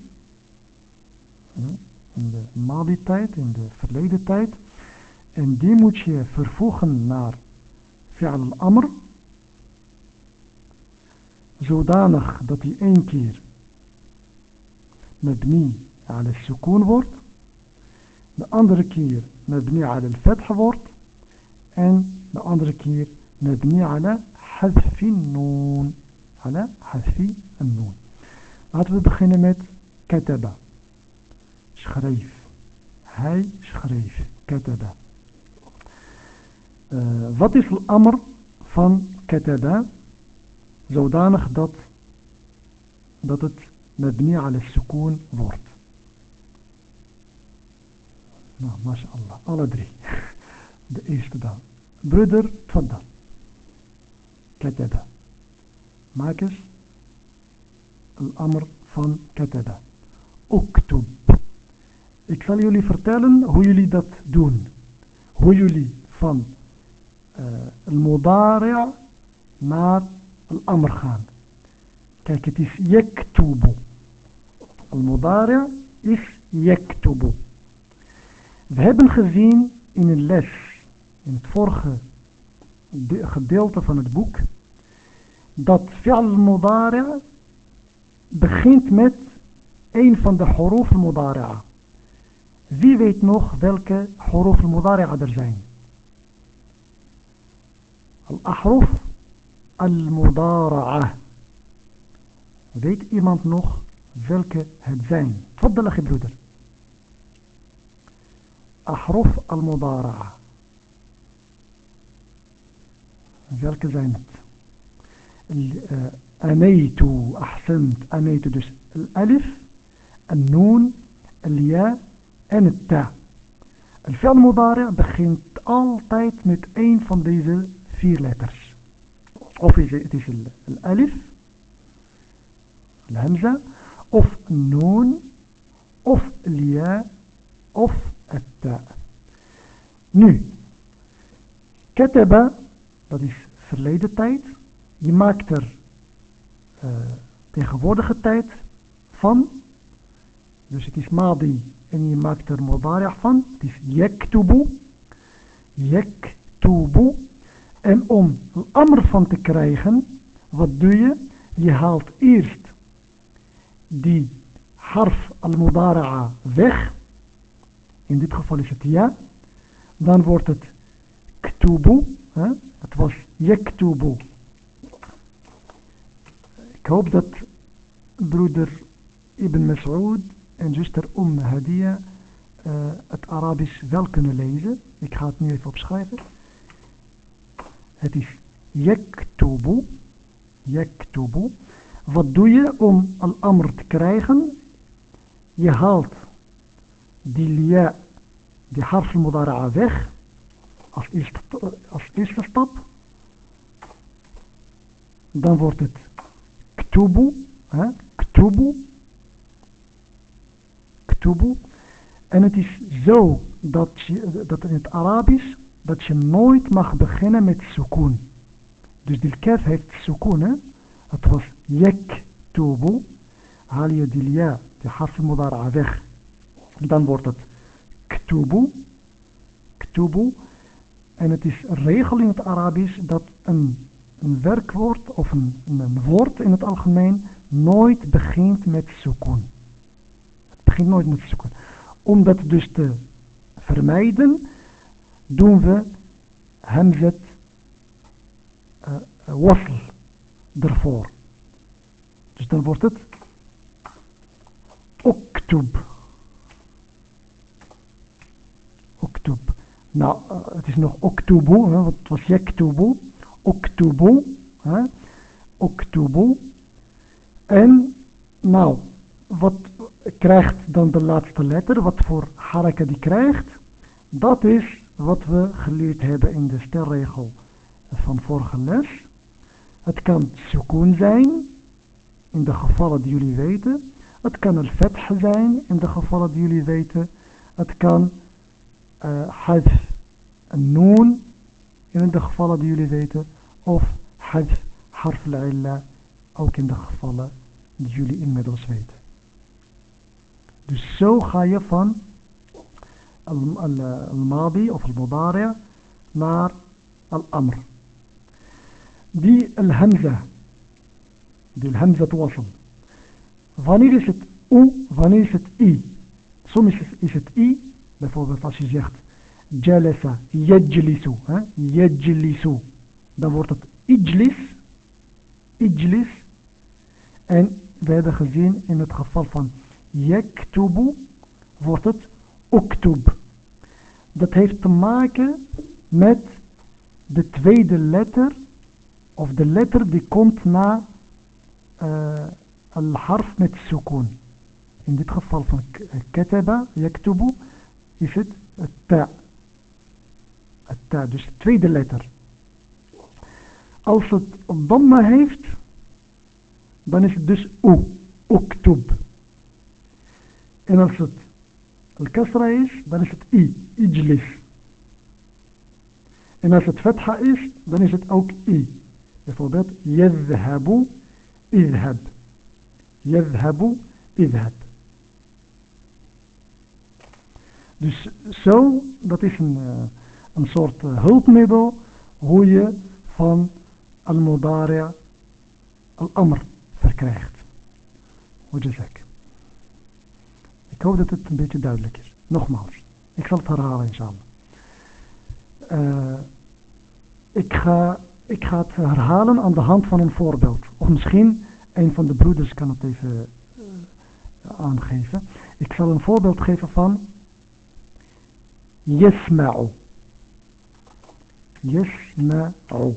in de madi-tijd, in de verleden tijd. En die moet je vervoegen naar fi'al al-amr, zodanig dat die één keer met ni al sukoon wordt, de andere keer met ala al-fath wordt en de andere keer mabni ala hadfin noon. Ala en noon. Laten we beginnen met kataba. Schreef hij schreef kataba uh, wat is de amr van kataba zodanig dat dat het mabni ala sukoon wordt nou mashallah alle drie de eerste dan broeder tfaddal eens een amr van kataba. Uktub. Ik zal jullie vertellen hoe jullie dat doen. Hoe jullie van uh, al-mudari' naar al-amr gaan. Kijk, het is yaktubu. Al-mudari' is yaktubu. We hebben gezien in een les, in het vorige gedeelte van het boek dat fi'al mudari' begint met een van de huruf mudari'a. Wie weet nog welke huruf mudari'a er zijn? Al-ahruf al-mudari'a. Weet iemand nog welke het zijn? تفضل أخي broeder. أحرف المضارعة zijn het أنيت أحسنت أنيت dus الألف النون الياء en het ta. Een fi'al begint altijd met een van deze vier letters. Of het is een alif, een hamza, of noon, of lia, of het ta. Nu, ketaba, dat is verleden tijd. Je maakt er eh, tegenwoordige tijd van. Dus het is madi en je maakt er mudari' van. Het is yaktubu. Yaktubu. En om een amr van te krijgen, wat doe je? Je haalt eerst die harf al-mudari'a weg. In dit geval is het ja. Dan wordt het ktubu. Hè? Het was yaktubu. Ik hoop dat broeder Ibn Mas'ud en zuster Umm Hadia uh, het Arabisch wel kunnen lezen. Ik ga het nu even opschrijven. Het is yaktubu. Yaktubu. Wat doe je om al-amr te krijgen? Je haalt die lia, die harf al weg als eerste, als stap. Dan wordt het ktubu, hè, ktubu, ktubu. En het is zo dat, dat in het Arabisch dat je nooit mag beginnen met sukoon. Dus die kef heeft sukoon. Het was yaktubu. Haal je die lia, die harf weg. Dan wordt het ktubu, ktubu. En het is regel in het Arabisch dat een, een werkwoord of een, een woord in het algemeen nooit begint met sukoon. Nooit met sukoon. Om dat dus te vermijden, doen we hamzat uh, wasl ervoor. Dus dan wordt het oktub. Oktub. Nou, uh, het is nog oktubu, hè, het was yaktubu. Oktubu, hè. En, nou, wat krijgt dan de laatste letter? Wat voor haraka die krijgt? Dat is wat we geleerd hebben in de stelregel van vorige les. Het kan sukoon zijn, in de gevallen die jullie weten. Het kan een vet zijn in de gevallen die jullie weten. Het kan uh, hadf noon in de gevallen die jullie weten. Of hadf harf illa ook in de gevallen die jullie inmiddels weten. Dus zo ga je van al-madi of al-mudari naar al-amr. Die al-hamza, die al-hamza wasl. Wanneer is het u, wanneer is het i? Soms is het i, bijvoorbeeld als je zegt jalasa, yajlisu, yajlisu, dan wordt het ijlis, ijlis. En we hebben gezien in het geval van yaktubu wordt het uktub. Dat heeft te maken met de tweede letter of de letter die komt na uh, al-harf met sukoon. In dit geval van kataba, yaktubu, is het ta. Ta, dus de tweede letter. Als het damma heeft, dan is het dus u, uktub. Is, dan is het i, ijlis. En als het fatha is, dan is het ook i. Bijvoorbeeld, yadhabu. Dus zo, dat is een, uh, een soort uh, hulpmiddel hoe je van al-mudari al-amr verkrijgt. Hoe je zegt. Ik hoop dat het een beetje duidelijk is. Nogmaals, ik zal het herhalen inshallah. Uh, ik, ga, ik ga het herhalen aan de hand van een voorbeeld. Of misschien een van de broeders kan het even uh, aangeven. Ik zal een voorbeeld geven van Yesma'u. Yesma'u.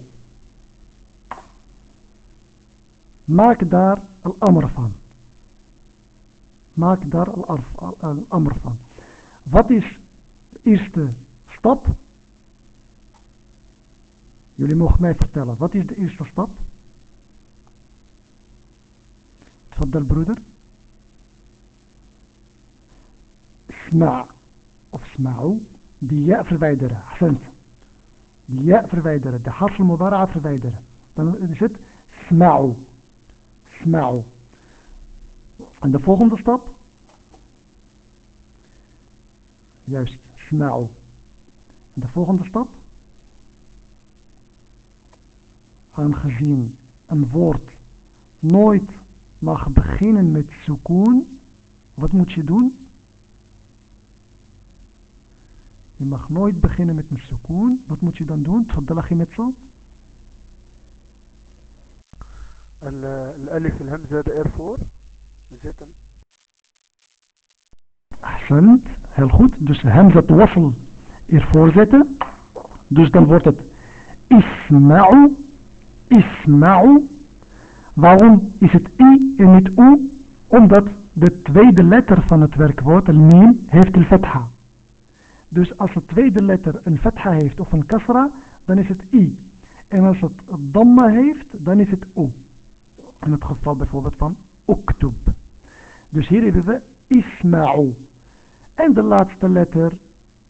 Maak daar al-amr van. Maak daar al-amr van. Wat is de eerste stap? Jullie mogen mij vertellen. Wat is de eerste stap? Tfaddal broeder. Sma' of sma'u. Die ja verwijderen. Ahsend. Die ja verwijderen. De harfel mudara'a verwijderen. Dan is het sma'u. Sma'u. En de volgende stap? Juist, sma'u. En de volgende stap? Aangezien een woord nooit mag beginnen met sukoon, wat moet je doen? Je mag nooit beginnen met een sukoon. Wat moet je dan doen? تفضل أخي متصل الألف الهمزة ervoor zetten. Ahsend, heel goed. Dus hamzat wasl ervoor zetten. Dus dan wordt het isma'u, isma'u. Waarom is het i en niet u? Omdat de tweede letter van het werkwoord, al mim, heeft een fatha. Dus als de tweede letter een fatha heeft of een kasra, dan is het i. En als het damma heeft, dan is het u. In het geval bijvoorbeeld van uktub. Dus hier hebben we isma'u. En de laatste letter,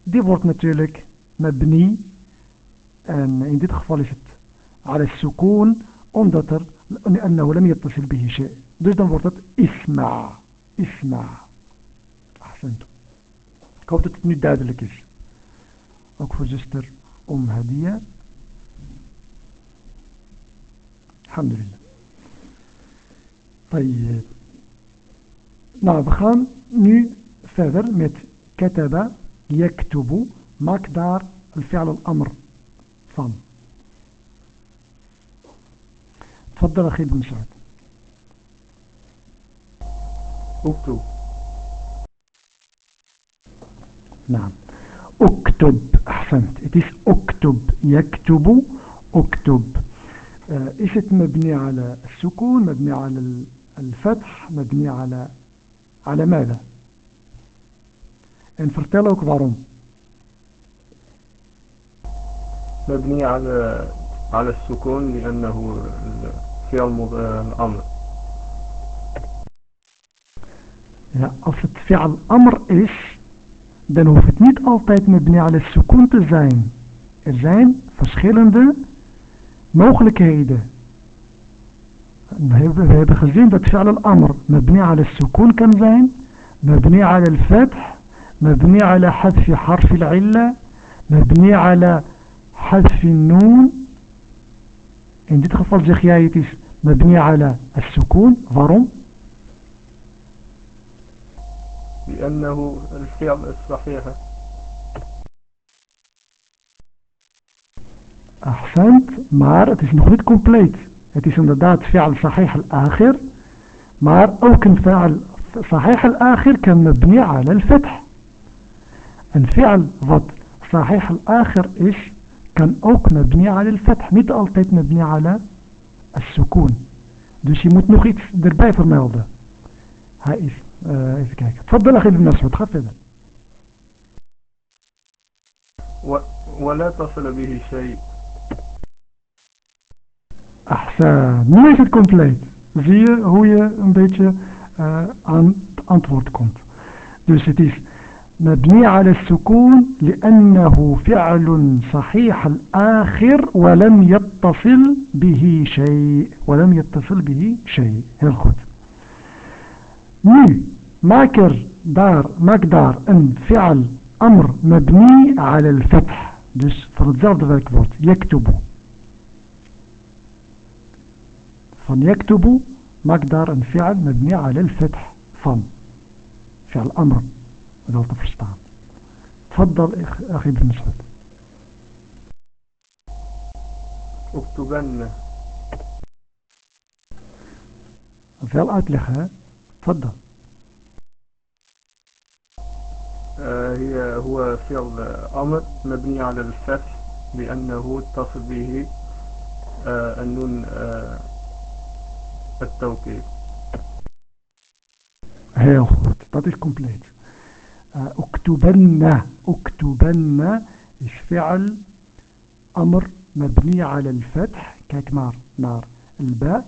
die wordt natuurlijk mabni. En in dit geval is het ala sukoon, omdat er أنه لم يتصل به شيء. Dus dan wordt het isma. Isma. Ahsend. Ik hoop dat het nu duidelijk is. Ook voor zuster Om Hadia. Alhamdulillah. طيب. Nou, we gaan nu verder met kataba, yaktubu. Maak daar al-fi'al al-amr van. تفضل أخي بن مسعود اكتب. نعم. اكتب. أحسنت. It is اكتب. يكتب. اكتب. is het مبني على السكون؟ مبني على الفتح. مبني على على ماذا en vertel ook waarom مبني على على السكون لأنه فعل الأمر Ja, als het fi'al amr is, dan hoeft het niet altijd mabni ala sukun te zijn. Er zijn verschillende mogelijkheden. هيدخزين ده تفعل الأمر. مبني على السكون كم زين مبني على الفتح مبني على حذف حرف العلة مبني على حذف النون. إن دي تخفض جخيايتيس مبني على السكون فاروم لأنه الفعل الصحيح. أحسنت. معارة تشنخلت كومبليت het is inderdaad fi'al sahih al-akhir maar ook een fi'al sahih al-akhir kan mabni ala al-fath een fi'al wat sahih al-akhir is kan ook mabni ala al-fath niet altijd mabni ala al-sukun dus je moet nog iets erbij vermelden hij is آه even kijken. أخي ابن مسعود خفض و... ولا تصل به شيء Ahsan. Nu is het compleet. Zie je hoe je een beetje uh, aan het antwoord komt. Dus het is مبني على السكون لأنه فعل صحيح الآخر ولم يتصل به شيء ولم يتصل به شيء هل خد نو ماكر دار ماك دار ان فعل أمر مبني على الفتح دس فرد زرد ذلك يكتبه فن يكتب مقدار فعل مبني على الفتح. فن. فعل أمر. ذلك فرشتان تفضل أخي بن مسعود. أكتبن. فعل أتلخة تفضل. آه، هي هو فعل أمر مبني على الفتح لأنه اتصل به آه، النون آه التوكيد Heel goed, dat is اكتبن اكتبن is فعل أمر مبني على الفتح. kijk maar naar الباء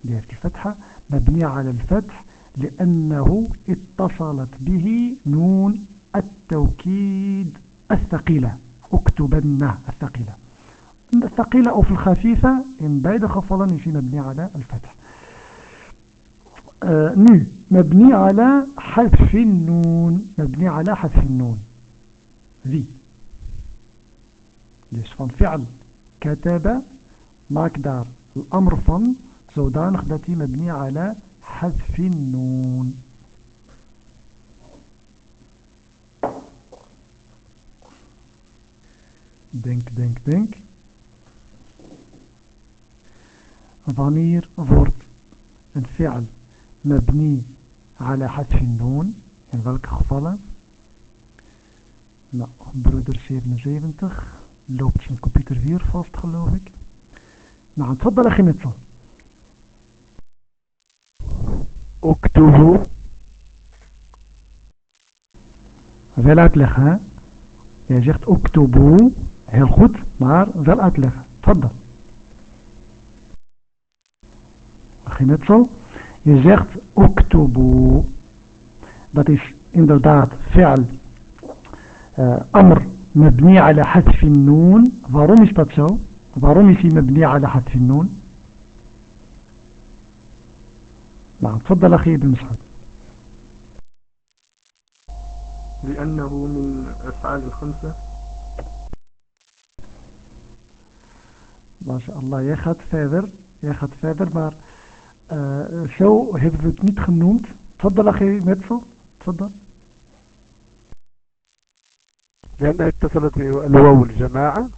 die heeft die فتحة مبني على الفتح لأنه اتصلت به نون التوكيد الثقيلة. اكتبن الثقيلة. الثقيلة أو في الخفيفة in beide gevallen is hij مبني على الفتح. آه، nu مبني على حذف النون مبني على حذف النون. ذي ليش فان فعل. كتب ماكدار الأمر فان زودان خدتي مبني على حذف النون. دنك دنك دنك ضمير فورد الفعل مبني على حذف النون يعني ذلك خفالة لا برودر 77 لوبت من كمبيوتر فير فاست خلوفك نعم تفضل أخي نتصل اكتبو ذل أتلخ ها؟ يعني يا جيخت اكتبو هي الخط مار ذل أتلخ. تفضل. أخي نتصل Je zegt oktobu. Dat is inderdaad fi'al uh, amr mabni ala hadfi noon. Waarom is dat zo? Waarom is hij mabni ala hadfi noon? نعم تفضل أخي ابن مسعود لأنه من أفعال الخمسة ما شاء الله jij gaat verder jij gaat verder maar uh, Eh, شو hebben we het niet genoemd. Tfaddala Geri Metzel, اتصلت بالواو الجماعة.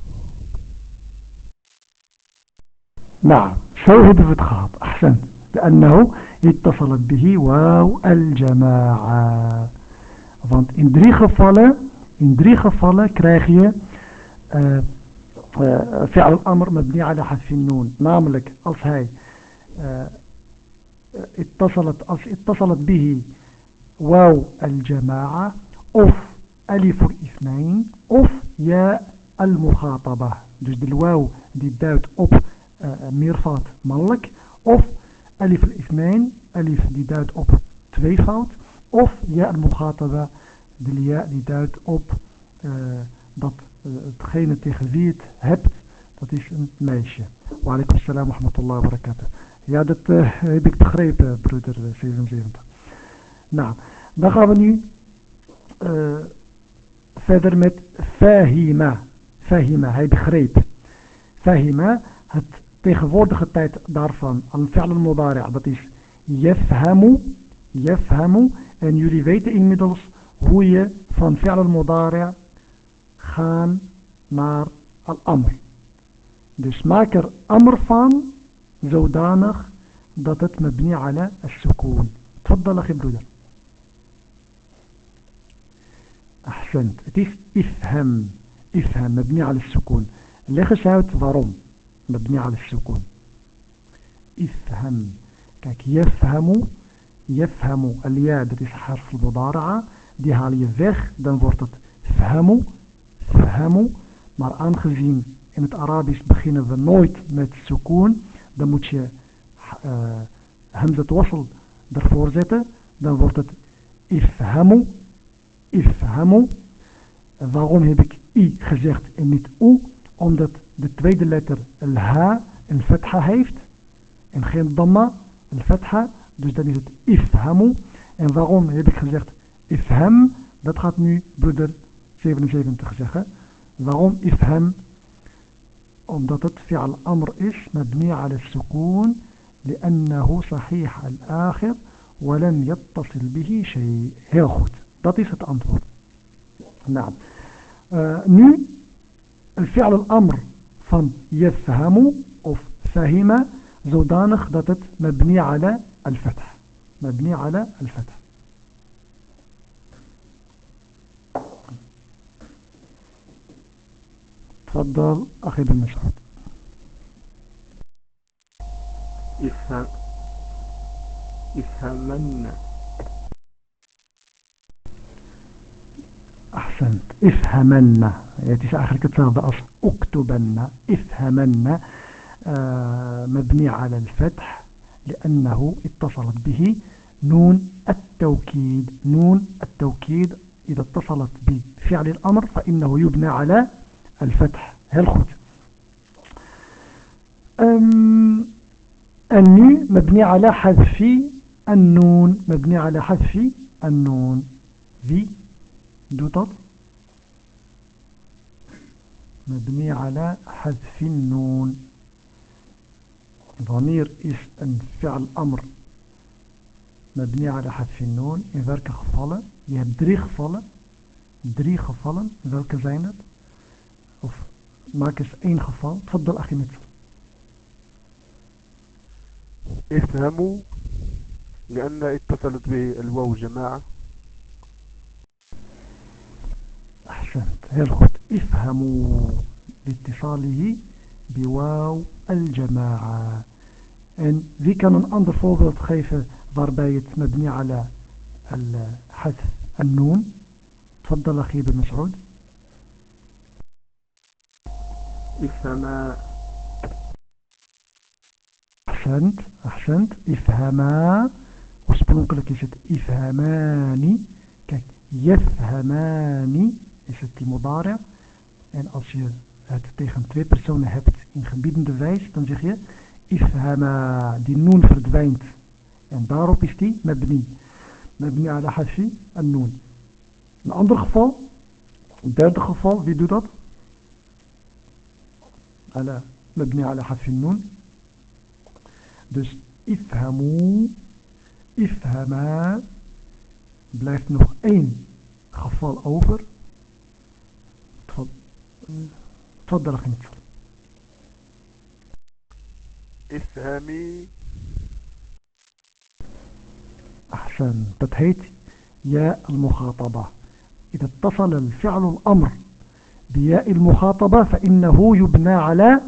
نعم شو شوهد فتخاب احسنت لأنه اتصلت به واو الجماعة. فانت اندري خفالة اندري خفالة كراخية فعل الأمر مبني على حذف النون. namelijk als hij أه اتصلت اتصلت به واو الجماعة of ألف الاثنين of ياء المخاطبة dus de الواو die duidt op آه، آه، meervoud namelijk of ألف الاثنين ألف die duidt op twee of ياء المخاطبة de الياء die duidt op آه، دات تخينة تخذيت هبت dat is een meisje. Waalaikumsalam wa rahmatullahi wa. Ja, dat uh, heb ik begrepen, broeder 77. Nou, dan gaan we nu uh, verder met fahima. Fahima, hij begreep. Fahima, het tegenwoordige tijd daarvan, al-fi'l al-mudari' dat is yafhamu, yafhamu. En jullie weten inmiddels hoe je van fi'l al-mudari' naar al-amr. Dus maak er amr van, زودانخ ضدت مبني على السكون تفضل أخي بلودة أحسنت. إف إفهم. إفهم. مبني على السكون لخش شاوت ضروم مبني على السكون إفهم. كاك يفهم يفهم الياء dat is حرف المضارعة. die haal je weg. dan wordt het فهموا فهموا maar aangezien. in het Arabisch beginnen ze nooit. met السكون dan moet je uh, همزة وصل ervoor zetten. Dan wordt het افهموا افهموا. Waarom heb ik i gezegd en niet u? Omdat de tweede letter l-h een fetha heeft en geen damma, een fetha. Dus dan is het ifhamu. En waarom heb ik gezegd ifham dat gaat nu broeder 77 zeggen. Waarom ifham omdat het fi'al amr is mabni ala sukoon لأنه صحيح الآخر ولم يتصل به شيء heel goed dat is nou uh, الفعل الأمر van يفهم of فهم zodanig dat het مبني على الفتح مبني على الفتح تفضل أخي بن مسعود. افهم افهمن. أحسنت. افهمن. het is eigenlijk hetzelfde als اكتبن. افهمن. آه مبني على الفتح لأنه اتصلت به نون التوكيد. نون التوكيد إذا اتصلت بفعل الأمر فإنه يبنى على الفتح. هل خد النو مبني على حذف النون. مبني على حذف النون. في دوتر مبني على حذف النون. ضمير إس أن فعل أمر. مبني على حذف النون. إذا كخفالة. يا دري خفالة. دري خفالة. إذا كزينت maak eens één geval تفضل أخي متفضل افهموا لأن اتصلت بالواو جماعة. أحسنت. heel goed افهموا لاتصاله بواو الجماعة. en wie kan een ander voorbeeld geven waarbij het مبني على الحذف النون. تفضل أخي بن مسعود. أحسنت أحسنت افهما oorspronkelijk is het ifhamani kijk yafhamani is het die mudari en als je het tegen twee personen hebt in gebiedende wijs dan zeg je ifhama die noon verdwijnt en daarop is die mabni mabni ala hashi en noon een ander geval een derde geval wie doet dat على مبني على حذف النون. dus افهموا افهما. blijft nog één? geval over. تفضل أخي نتفضل افهمي. أحسنت dit heet ياء المخاطبة. إذا اتصل الفعل الأمر بياء المخاطبة فإنه يبنى على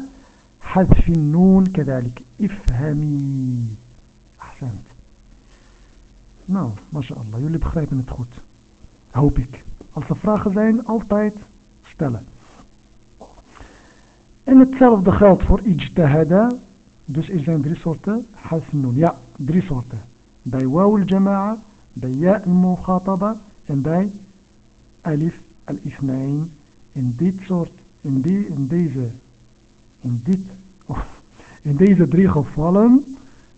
حذف النون كذلك. افهمي. أحسنت. نعم ما شاء الله. يولي بخير من تخوت هوبك الصفراخ زين altijd stellen إن hetzelfde geldt voor اجتهد dus er دري صورته. حذف النون. ja دري صورته. bij واو الجماعة بياء المخاطبة en ألف الإثنين. In dit soort, in, die, in deze, in dit, of in deze drie gevallen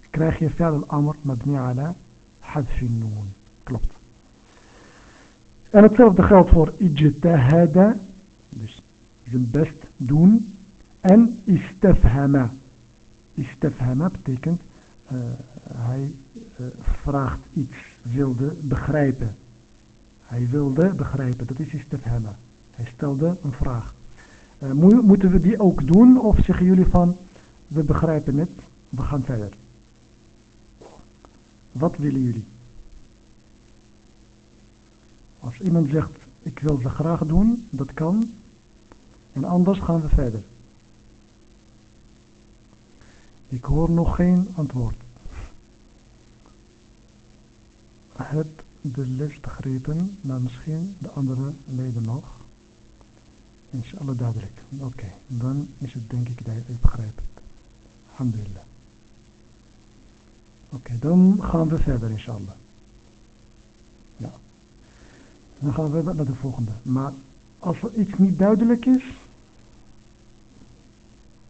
krijg je fi'al al-amr mabni ala hadfin noon. Klopt. En hetzelfde geldt voor ijtahada, dus zijn best doen, en istafhama. Istafhama betekent uh, hij uh, vraagt iets, wilde begrijpen. Hij wilde begrijpen, dat is istafhama. Hij stelde een vraag. Mo moeten we die ook doen of zeggen jullie van we begrijpen het, we gaan verder. Wat willen jullie? Als iemand zegt, ik wil ze graag doen, dat kan. En anders gaan we verder. Ik hoor nog geen antwoord. Heb de les begrepen, maar misschien de andere leden nog. Inshallah duidelijk. Oké, dan is het denk ik dat ik begrijp het. Alhamdulillah. Oké, dan gaan we verder inshallah. Ja. Dan gaan we naar de volgende. Maar als er iets niet duidelijk is,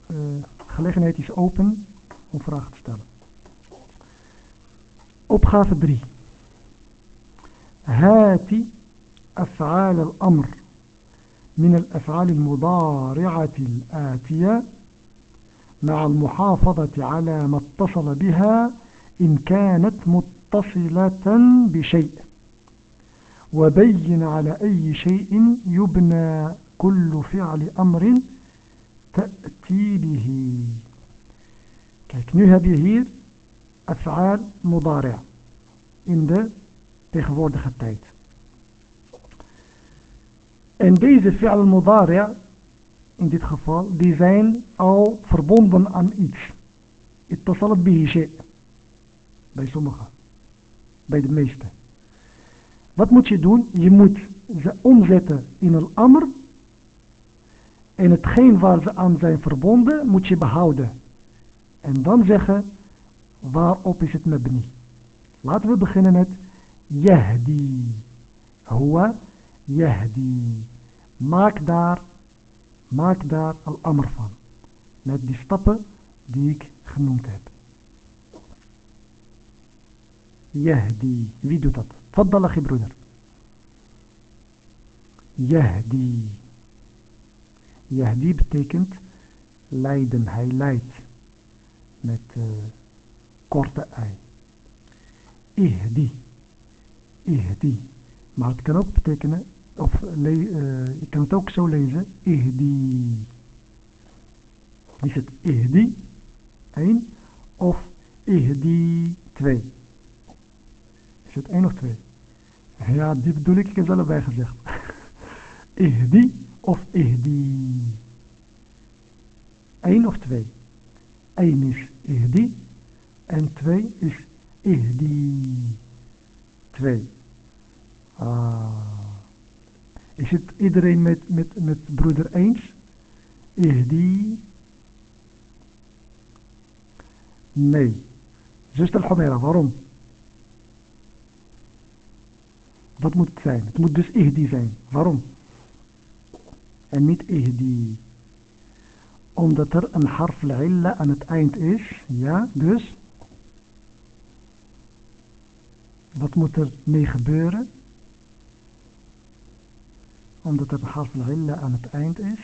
uh, gelegenheid is open om vragen te stellen. Opgave 3. Hati af'al al-amr. من الأفعال المضارعة الآتية مع المحافظة على ما اتصل بها إن كانت متصلة بشيء وبين على أي شيء يبنى كل فعل أمر تأتي به Kijk, nu heb je hier af'aal mudari' in. En deze fi'al mudari' in dit geval, die zijn al verbonden aan iets. Ittasalat bihi shay. Bij sommigen. Bij de meesten. Wat moet je doen? Je moet ze omzetten in een amr. En hetgeen waar ze aan zijn verbonden, moet je behouden. En dan zeggen, waarop is het mabni? Laten we beginnen met yahdi. Huwa yahdi. Maak daar, maak daar al-amr van. Met die stappen die ik genoemd heb. Yahdi. Wie doet dat? Faddal, je broeder. Yahdi. Yahdi betekent leiden. Hij leidt. Met uh, korte ei. Ihdi. Ihdi. Maar het kan ook betekenen, of je kan het ook zo lezen. Ihdi. Is het ihdi 1 of ihdi 2? Is het 1 of 2? Ja, die bedoel ik, ik heb allebei gezegd. [laughs] ihdi of ihdi? 1 of 2? 1 is ihdi en 2 is ihdi. 2. Ah. Is het iedereen met, met, met broeder eens? Ihdi? Nee. Zuster Homera, waarom? Wat moet het zijn? Het moet dus ihdi zijn. Waarom? En niet ihdi. Omdat er een harf aan het eind is. Ja, dus. Wat moet er mee gebeuren? Omdat harf illa aan het eind is.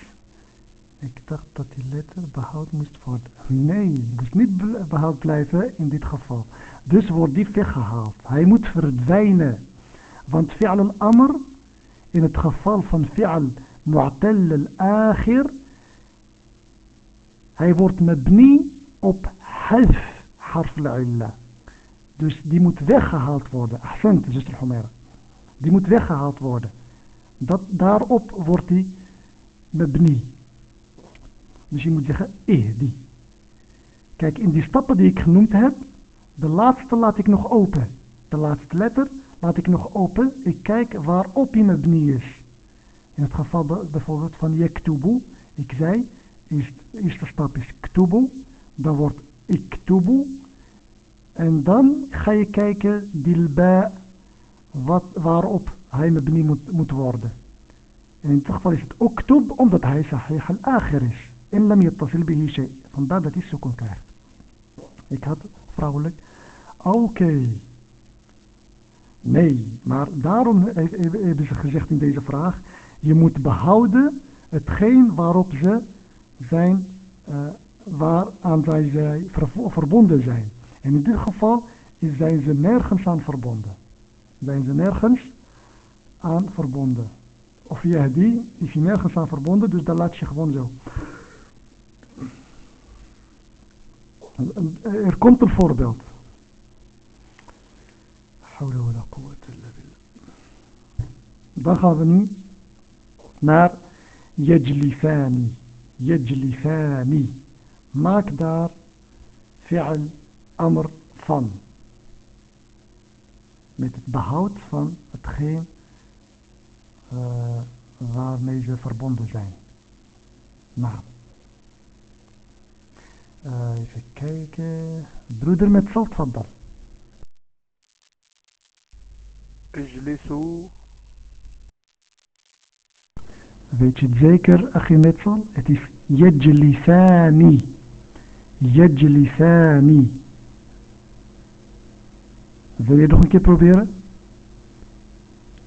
Ik dacht dat die letter behoud moest worden. Nee, moest niet behoud blijven in dit geval. Dus wordt die weggehaald. Hij moet verdwijnen. Want fi'al al-amr, in het geval van fi'al mu'tal al-akhir, hij wordt mabni op half harf al Dus die moet weggehaald worden. Ahsant, zuster Homera. Die moet weggehaald worden. Dat, daarop wordt die mabni. Dus je moet zeggen ihdi. Kijk, in die stappen die ik genoemd heb, de laatste laat ik nog open. De laatste letter laat ik nog open. Ik kijk waarop hij mabni is. In het geval bijvoorbeeld van yaktubu. Ik zei, de eerste stap is ktubu. Dan wordt iktubu. En dan ga je kijken, dilba wat, waarop hij mebni moet, moet worden. En in dit geval is het oktub omdat hij sahih al-akhir is. In lam yattasil bihi shay. Vandaar dat hij sukun krijgt. Ik had vrouwelijk. Oké. Nee, maar daarom hebben ze gezegd in deze vraag. Je moet behouden hetgeen waarop ze zijn, uh, waaraan zij verbonden zijn. En in dit geval zijn ze nergens aan verbonden. Zijn ze nergens aan verbonden. Of die is je nergens aan verbonden, dus dan laat je gewoon zo. Er komt een voorbeeld. Dan gaan we nu naar Yajlifani. Yajlifani. Maak daar fi'al amr van. Met het behoud van hetgeen uh, waarmee ze verbonden zijn. Nou. Uh, even kijken. Broeder met zout van dat. Ijlisu. Weet je het zeker, Achimetsal? Het is Yajlisani. Yajlisani. Wil je het nog een keer proberen?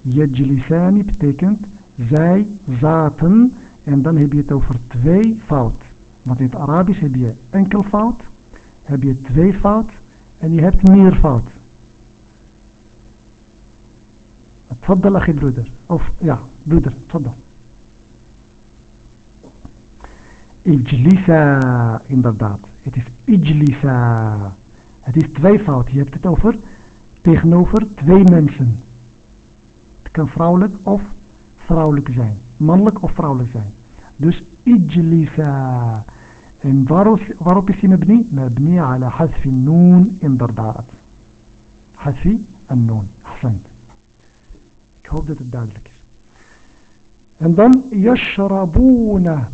Yajlisani betekent zij zaten en dan heb je het over twee fout. Want in het Arabisch heb je enkel fout, heb je twee fout en je hebt meer fout. Tfaddal, achi broeder. Of ja, broeder, tfaddal. Ijlisa, inderdaad. Het is Ijlisa. Het is twee fout. Je hebt het over tegenover twee mensen. Kan vrouwelijk of vrouwelijk zijn. Mannelijk of vrouwelijk zijn. Dus Ijlisa. En waarop, is hij mabni? Mabni ala hasfi noon inderdaad. Hasfi en noon. Ahsend. Ik hoop dat het duidelijk is. En dan yashrabuna.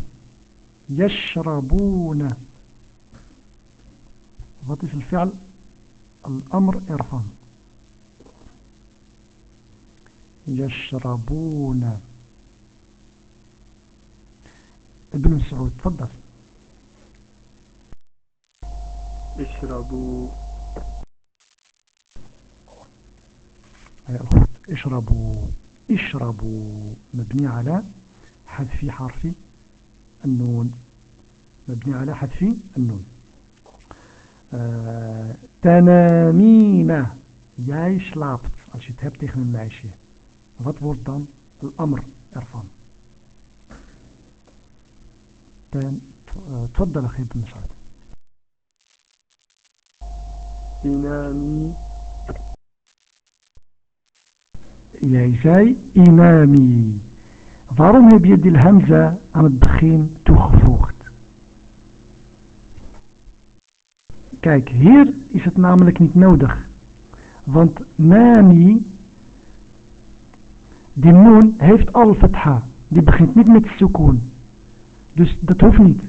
Yashrabuna. Wat is het fi'al? Al-amr ervan. يشربون. ابن مسعود تفضل. اشربوا. اشربوا. اشربوا. مبني على حذف حرف النون. مبني على حذف النون. uh, تنامين jij slaapt als je het hebt tegen een meisje wat wordt dan الأمر ervan تفضل أخي ابن مسعود إمامي Jij zei imami. Waarom heb je die hamza aan het begin toegevoegd? Kijk, hier is het namelijk niet nodig. Want nami, die noon heeft al fatha. Die begint niet met sukoon. Dus dat hoeft niet.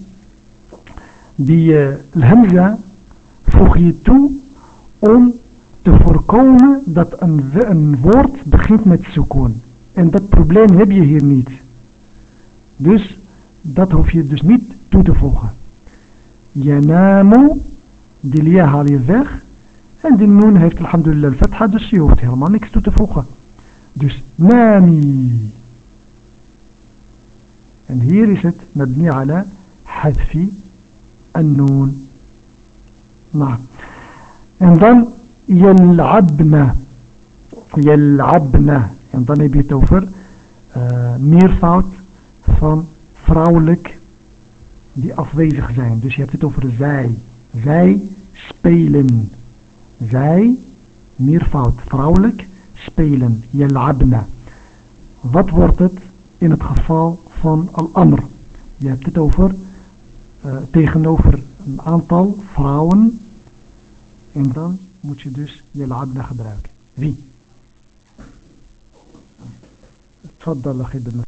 Die uh, hamza voeg je toe om te voorkomen dat een, woord begint met sukoon. En dat probleem heb je hier niet. Dus dat hoef je dus niet toe te voegen. Yanamu, die lia haal je weg. En die noon heeft alhamdulillah al-fatha, dus je hoeft helemaal niks toe te voegen. Dus nami. En hier is het mabni ala hadfi an-noon. Nou. En dan يلعبن يلعبن en dan heb je het over uh, meervoud van vrouwelijk die afwezig zijn. Dus je hebt het over zij. Zij spelen. Zij, meervoud, vrouwelijk, spelen. Yel'abna. Wat wordt het in het geval van al-amr? Je hebt het over uh, tegenover een aantal vrouwen. En dan moet je dus je labna gebruiken. Wie? تفضل أخي بن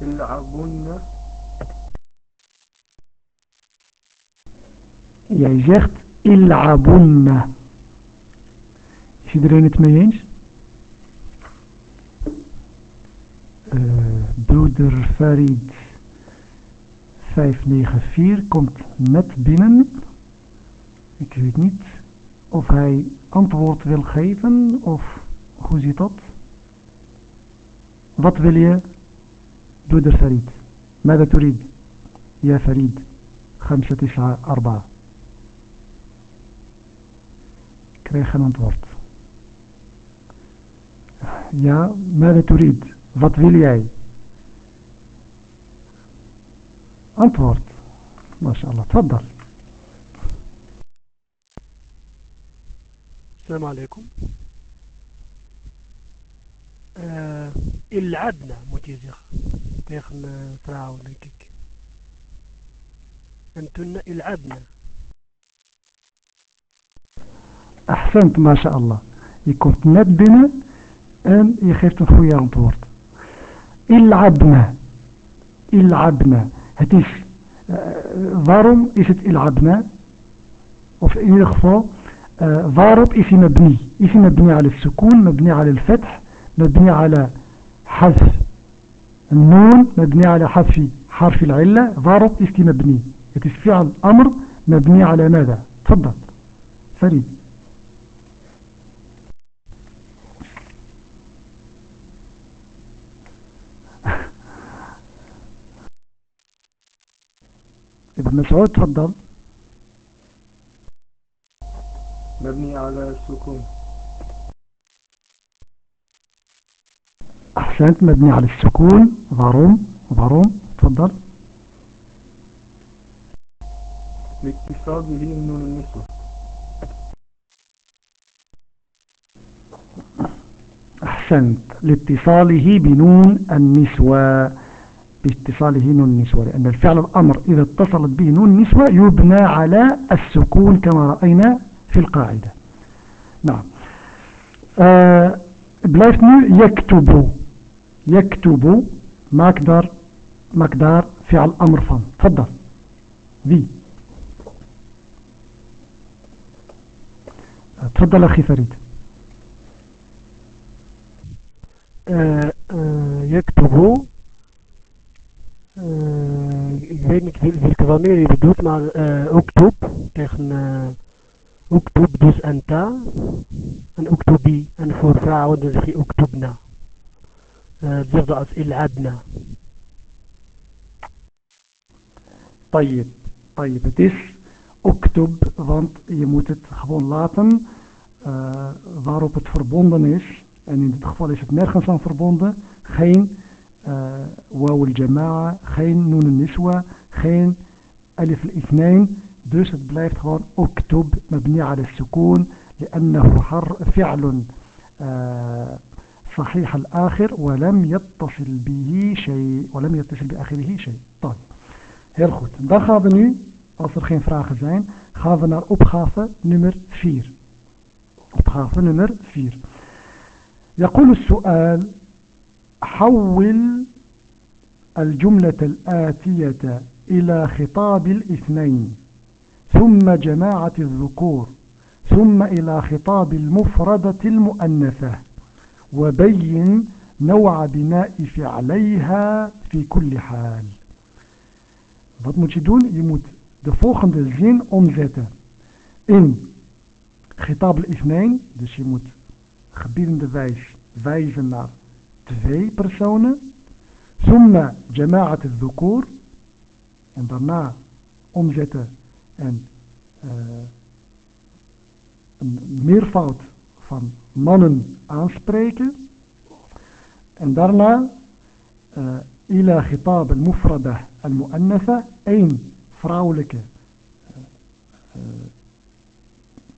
يلعبون Jij zegt il'abunna. iedereen het mee eens? Uh, broeder Farid 594 komt net binnen. Ik weet niet of hij antwoord wil geven of hoe zit dat? Wat wil je, broeder Farid? ماذا تريد يا فريد خمسة تسعة أربعة krijg een antwoord. يا ماذا تريد؟ what will you أنتورت ما شاء الله. تفضل. السلام عليكم. آه، العدنا متيزيخ تيخن تراو لكيك أنتن العدنا أحسنت ما شاء الله. يكون تنبنا en je geeft een goede antwoord. Il'abna. Il'abna. Het is, uh, waarom is het il'abna? Of in ieder geval, uh, waarop is hij mabni? Is hij mabni على السكون, مبني على الفتح, مبني على حذف النون, مبني على حذف حرف العلة, mabni? Het is فعل أمر مبني على ماذا؟ تفضل فريد ابن مسعود تفضل. مبني على السكون. أحسنت مبني على السكون. ضروم ضروم تفضل. لاتصال به نون النسوة أحسنت. لاتصاله بنون النسوة. باتصاله نون النسوة لأن الفعل الأمر إذا اتصلت به نون النسوة يبنى على السكون كما رأينا في القاعدة. نعم. آه blijft يكتب يكتب مقدار مقدار فعل أمر van تفضل. Wie تفضل أخي فريد. آه آه يكتب Eh, ik weet niet welke wanneer je doet maar eh, Oktub tegen eh, Oktub dus en ta. En Oktubi. En voor vrouwen dan zeg je Oktubna. hetzelfde als Ilabna. Tayyip. Tayyip. Het is Oktub, want je moet het gewoon laten waarop het verbonden is. En in dit geval is het nergens aan verbonden. Geen واو الجماعة geen نون النسوة geen ألف الاثنين. het blijft gewoon أكتب مبني على السكون لأنه حر فعل صحيح الآخر ولم يتصل به شيء ولم يتصل بآخره شيء. طيب nu als er geen vragen zijn gaan we naar opgave nummer 4 opgave nummer 4 يقول السؤال حول الجملة الآتية إلى خطاب الاثنين ثم جماعة الذكور ثم إلى خطاب المفردة المؤنثة وبين نوع بناء فعليها في كل حال wat moet je doen? Je moet de volgende zin omzetten in Getabel is dus je moet twee personen. Summa jama'at al-dhukur. En daarna omzetten en eh, een meervoud van mannen aanspreken. En daarna eh, ila khitab al mufrada al-mu'annatha. één vrouwelijke eh,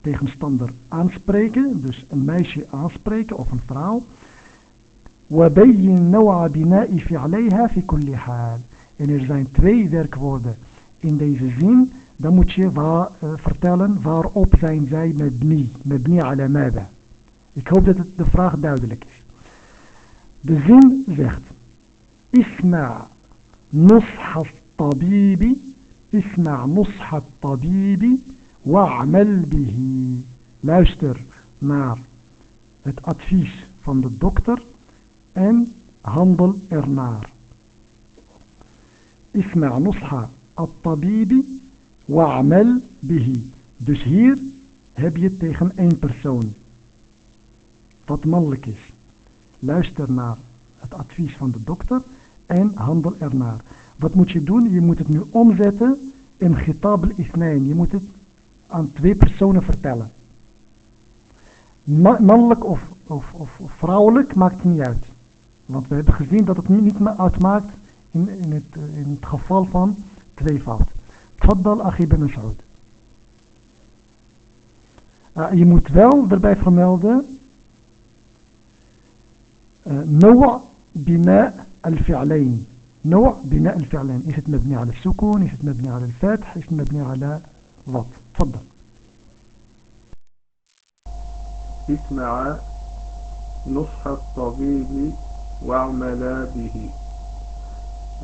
tegenstander aanspreken. Dus een meisje aanspreken of een vrouw. وبين نوع بناء فعليها في كل حال en er zijn twee werkwoorden in deze zin dan moet je waar, uh, vertellen waarop zijn zij mebni mebni ala mada ik hoop dat het de vraag duidelijk is de zin zegt isma nusha tabibi isma nusha tabibi wa'mal bihi luister naar het advies van de dokter en handel ernaar. Isma' nusha at-tabibi wa'amal bihi. Dus hier heb je tegen één persoon. Wat mannelijk is. Luister naar het advies van de dokter en handel ernaar. Wat moet je doen? Je moet het nu omzetten in gitabel isnain. Je moet het aan twee personen vertellen. mannelijk of, of, of, vrouwelijk maakt niet uit. Want we hebben gezien dat het niet uitmaakt in, in, het, in het geval van tweevoud. Tfaddal Achi ben Saud. Uh, je moet wel erbij vermelden uh, نوع بناء الفعلين نوع بناء الفعلين is het مبني على السكون is het مبني على الفتح is het مبني على ضغط تفضل اسمع نصح الطبيب واعملا به.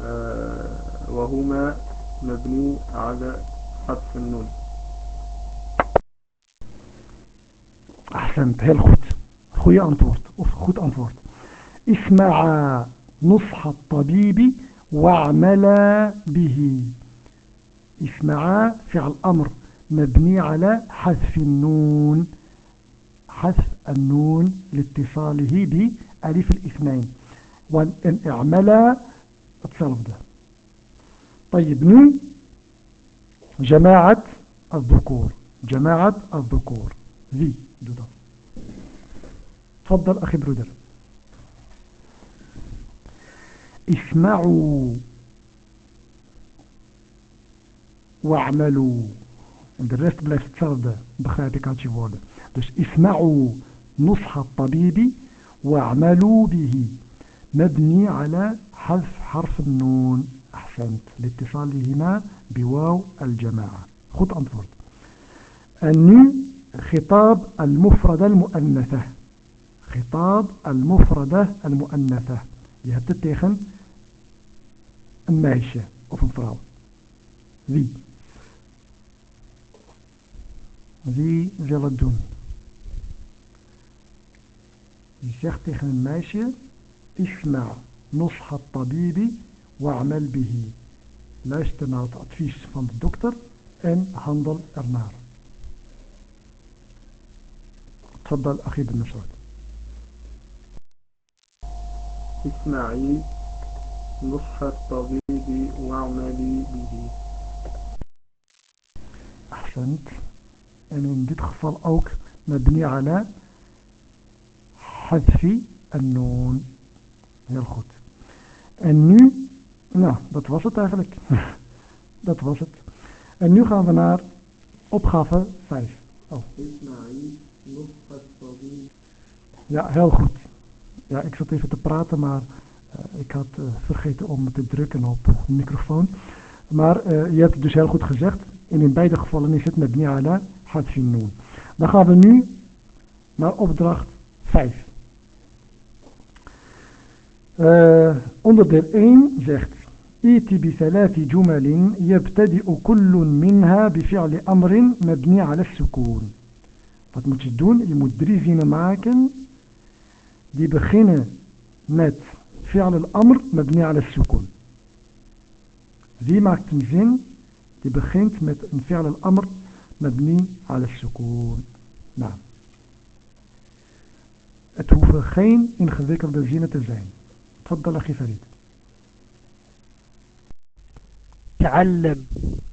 آه وهما مبني على حذف النون. أحسنت. heel goed goede antwoord of goed antwoord اسمع نصح الطبيب واعملا به. اسمع فعل أمر مبني على حذف النون. حذف النون لاتصاله بألف الاثنين. وأن اعملا اتفضل طيب nu جماعة الذكور. جماعة الذكور. ذي دودا تفضل أخي broeder. اسمعوا واعملوا. Begrijp ik uit je woorden dus اسمعوا نصح الطبيب واعملوا به. مبني على حذف حرف النون. أحسنت. لاتصالهما بواو الجماعة. خد أنفرد النو خطاب المفردة المؤنثة. خطاب المفردة المؤنثة. Wie? Wie wil het doen? Je zegt tegen een meisje, اسمع نصح الطبيب واعمل به. لاستمع تأتفيس من الدكتور إن هاندل إرنار. تفضل أخي بن مسعود. اسمعي نصح الطبيب واعملي به. أحسنت. ان انجد خفال أوك مبني على حذف النون. Heel goed. En nu nou dat was het eigenlijk. [laughs] Dat was het. En nu gaan we naar opgave 5 oh. ja heel goed. Ja ik zat even te praten maar uh, ik had uh, vergeten om te drukken op de microfoon. Maar uh, je hebt het dus heel goed gezegd. En in beide gevallen is het met ni'ala hadfin noon. Dan gaan we nu naar opdracht 5. Uh, onderdeel 1 zegt إيتي بثلاث جمل يبتدئ كل منها بفعل أمر مبني على السكون Wat moet je doen? Je moet drie zinnen maken die beginnen met fi'al al-amr mabni ala sukun. Wie maakt een zin die begint met een fi'al al-amr مبني على السكون نعم het hoeven geen ingewikkelde zinnen te zijn تفضل أخي فريد. تعلم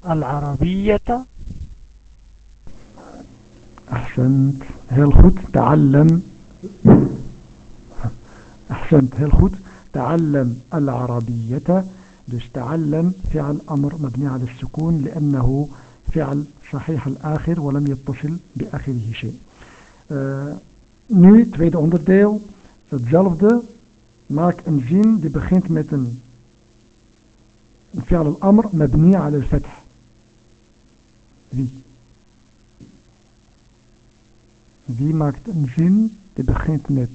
العربية. أحسنت. heel تعلم. أحسنت. heel تعلم العربية. dus تعلم فعل أمر مبني على السكون لأنه فعل صحيح الآخر ولم يتصل بآخره شيء. Uh, nu tweede onderdeel hetzelfde. Maak een zin die begint met een fi'al al-amr mabni ala al-fath wie wie maakt een zin die begint met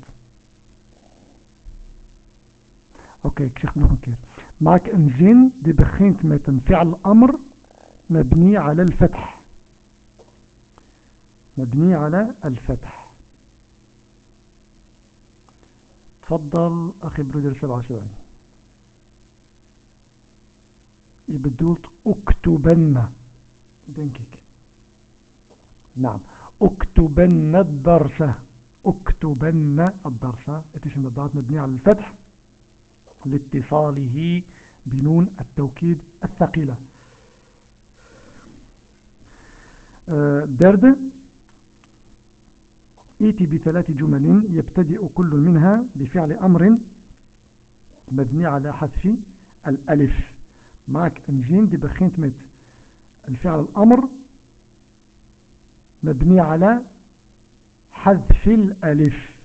oké okay, ik zeg het nog een keer maak een zin die begint met een fi'al al-amr مبني على الفتح مبني على الفتح تفضل أخي برودر 77 je bedoelt أكتبن denk ik نعم. أكتبن الدرس. أكتبن الدرس. is inderdaad مبني على الفتح لاتصاله بنون التوكيد الثقيلة. derde ائتي بثلاث جمل يبتدئ كل منها بفعل أمر مبني على حذف الألف. een zin die begint met الفعل الأمر مبني على حذف الألف.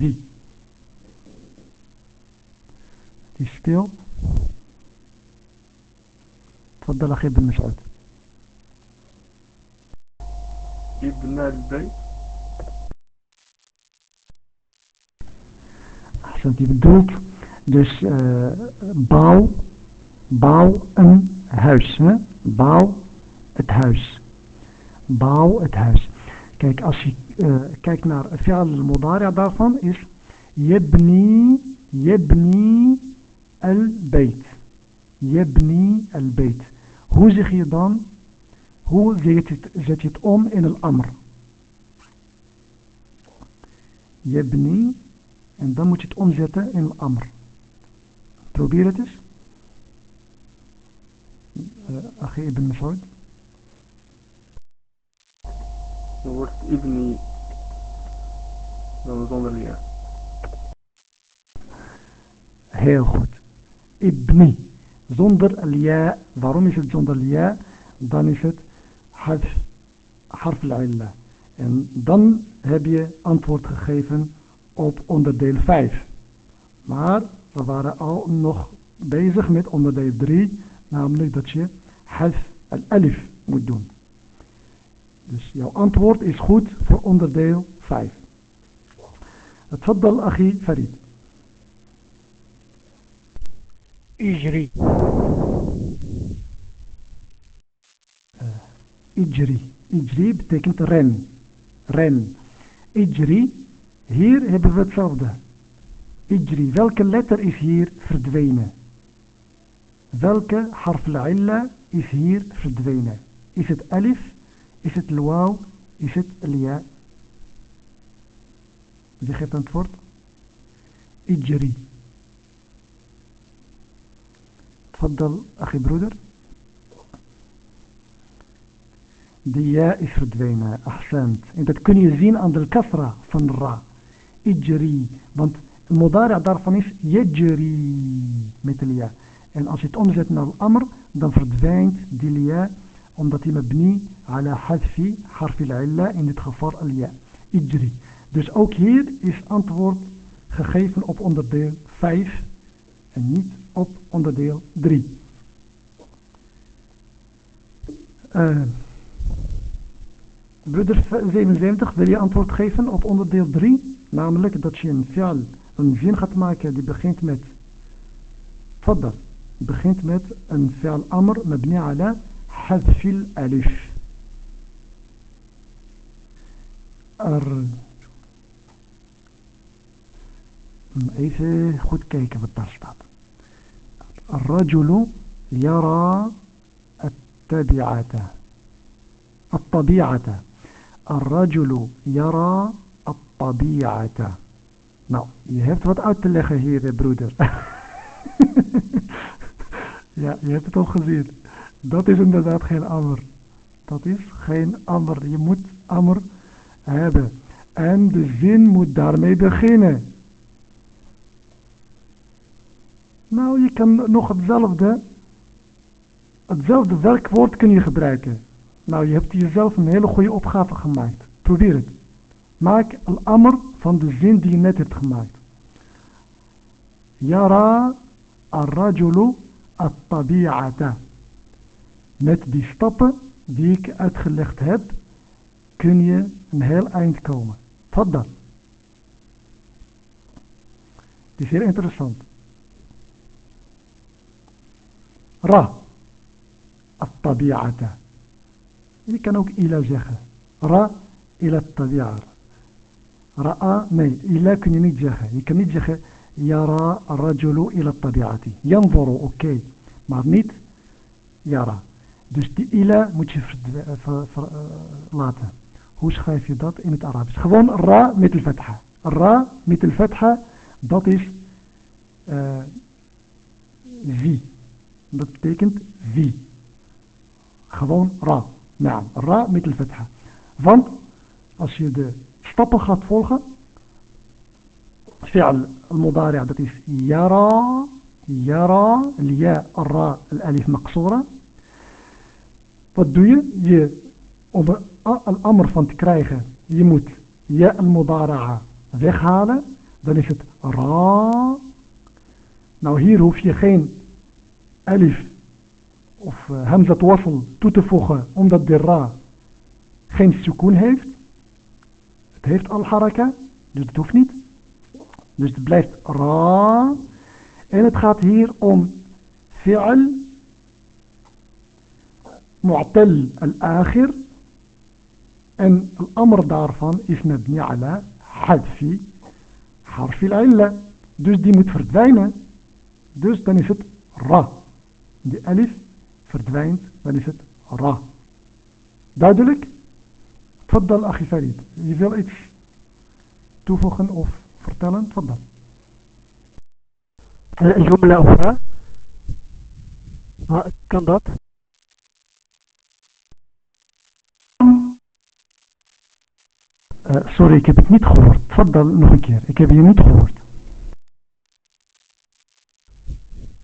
die stil تفضل أخي ابن مسعود. ابن البيت أحسنت je bedoelt Dus uh, bouw, bouw een huis. Hè? Bouw het huis. Bouw het huis. Kijk, als je uh, kijkt naar het fi'al al daarvan is yebni, yebni al-bayt. Yebni al-bayt. Hoe zeg je dan, hoe zet je het, zet je het om in al-amr? Yebni, en dan moet je het omzetten in al-amr. Probeer het eens. Uh, Achie ibn Mas'ud. Dan wordt ibni dan zonder ja. Heel goed. Ibni. Zonder ja. Waarom is het zonder ja? Dan is het harf, harf al En dan heb je antwoord gegeven op onderdeel 5. Maar we waren al nog bezig met onderdeel 3, namelijk dat je half al-alif moet doen. Dus jouw antwoord is goed voor onderdeel 5. اتفضل أخي فريد اجري اجري. اجري بتاكنت رن. رن. اجري. هير هي بذات صفدة اجري. ذلك اللتر افير فردوينة ذلك حرف العلة افير فردوينة إفت ألف إفت الواو إفت الياء. زي خيطة انتفورت اجري. تفضل أخي برودر. De ja is verdwenen, ahsend. En dat kun je zien aan de kasra van ra. Ijri, want Modara daarvan is yajri met de lia. En als je het omzet naar amr, dan verdwijnt die lia, omdat hij mabni ala hadfi harfi illa, in dit geval al ja. Ijri. Dus ook hier is antwoord gegeven op onderdeel 5 en niet op onderdeel 3. Uh, Broeder 77, wil je antwoord geven op onderdeel 3? Namelijk dat je een fi'al een zin gaat maken die begint met تفضل begint met een fi'al amr mabni ala hadfil alif er even goed kijken wat daar staat الرجل يرى التبعة الطبيعة Ar-rajulu yara at-tabi'ata. Nou, je hebt wat uit te leggen hier, eh, broeder. [laughs] ja, je hebt het al gezien. Dat is inderdaad geen ander. Dat is geen ander. Je moet ammer hebben. En de zin moet daarmee beginnen. Nou, je kan nog hetzelfde, hetzelfde werkwoord kun je gebruiken. Nou, je hebt jezelf een hele goede opgave gemaakt. Probeer het. Maak al-amr van de zin die je net hebt gemaakt. Yara ar-rajulu at-tabi'ata. Met die stappen die ik uitgelegd heb, kun je een heel eind komen. Wat dan? Het is heel interessant. Ra. At-tabi'ata. Je kan ook ila zeggen. Ra ila at-tabi'ara. Ra'a, nee, ila kun je niet zeggen. Je kan niet zeggen, yara rajulu ila tabi'ati. Yanzuru, oké, okay. maar niet yara. Dus die ila moet je laten. Hoe schrijf je dat in het Arabisch? Gewoon ra met de fatha. Ra met de fatha, dat is uh, wie. Dat betekent wie. Gewoon ra. Naam, ra met al fatha. Want als je de stappen gaat volgen, fi'al al-mudari' dat is yara, yara, al-ya, ra al-alif maqsura. Wat doe je? Je om al-amr van te krijgen, je moet ya al-mudari'a weghalen, dan is het ra. Nou hier hoef je geen alif of uh, hamzat wassel toe te voegen omdat de ra geen sukoon heeft het heeft al haraka, dus het hoeft niet. Dus het blijft ra. En het gaat hier om fi'al mu'tal al-akhir. En al-amr daarvan is mabni ala hadfi harfi al-illa. Dus die moet verdwijnen. Dus dan is het ra. De alif verdwijnt, dan is het ra. Duidelijk? Tfaddal Achi Farid. Je wil iets toevoegen of vertellen? Tfaddal. Jumla of ra? Kan dat? Eh, sorry, ik heb het niet gehoord. Tfaddal nog een keer. Ik heb je niet gehoord.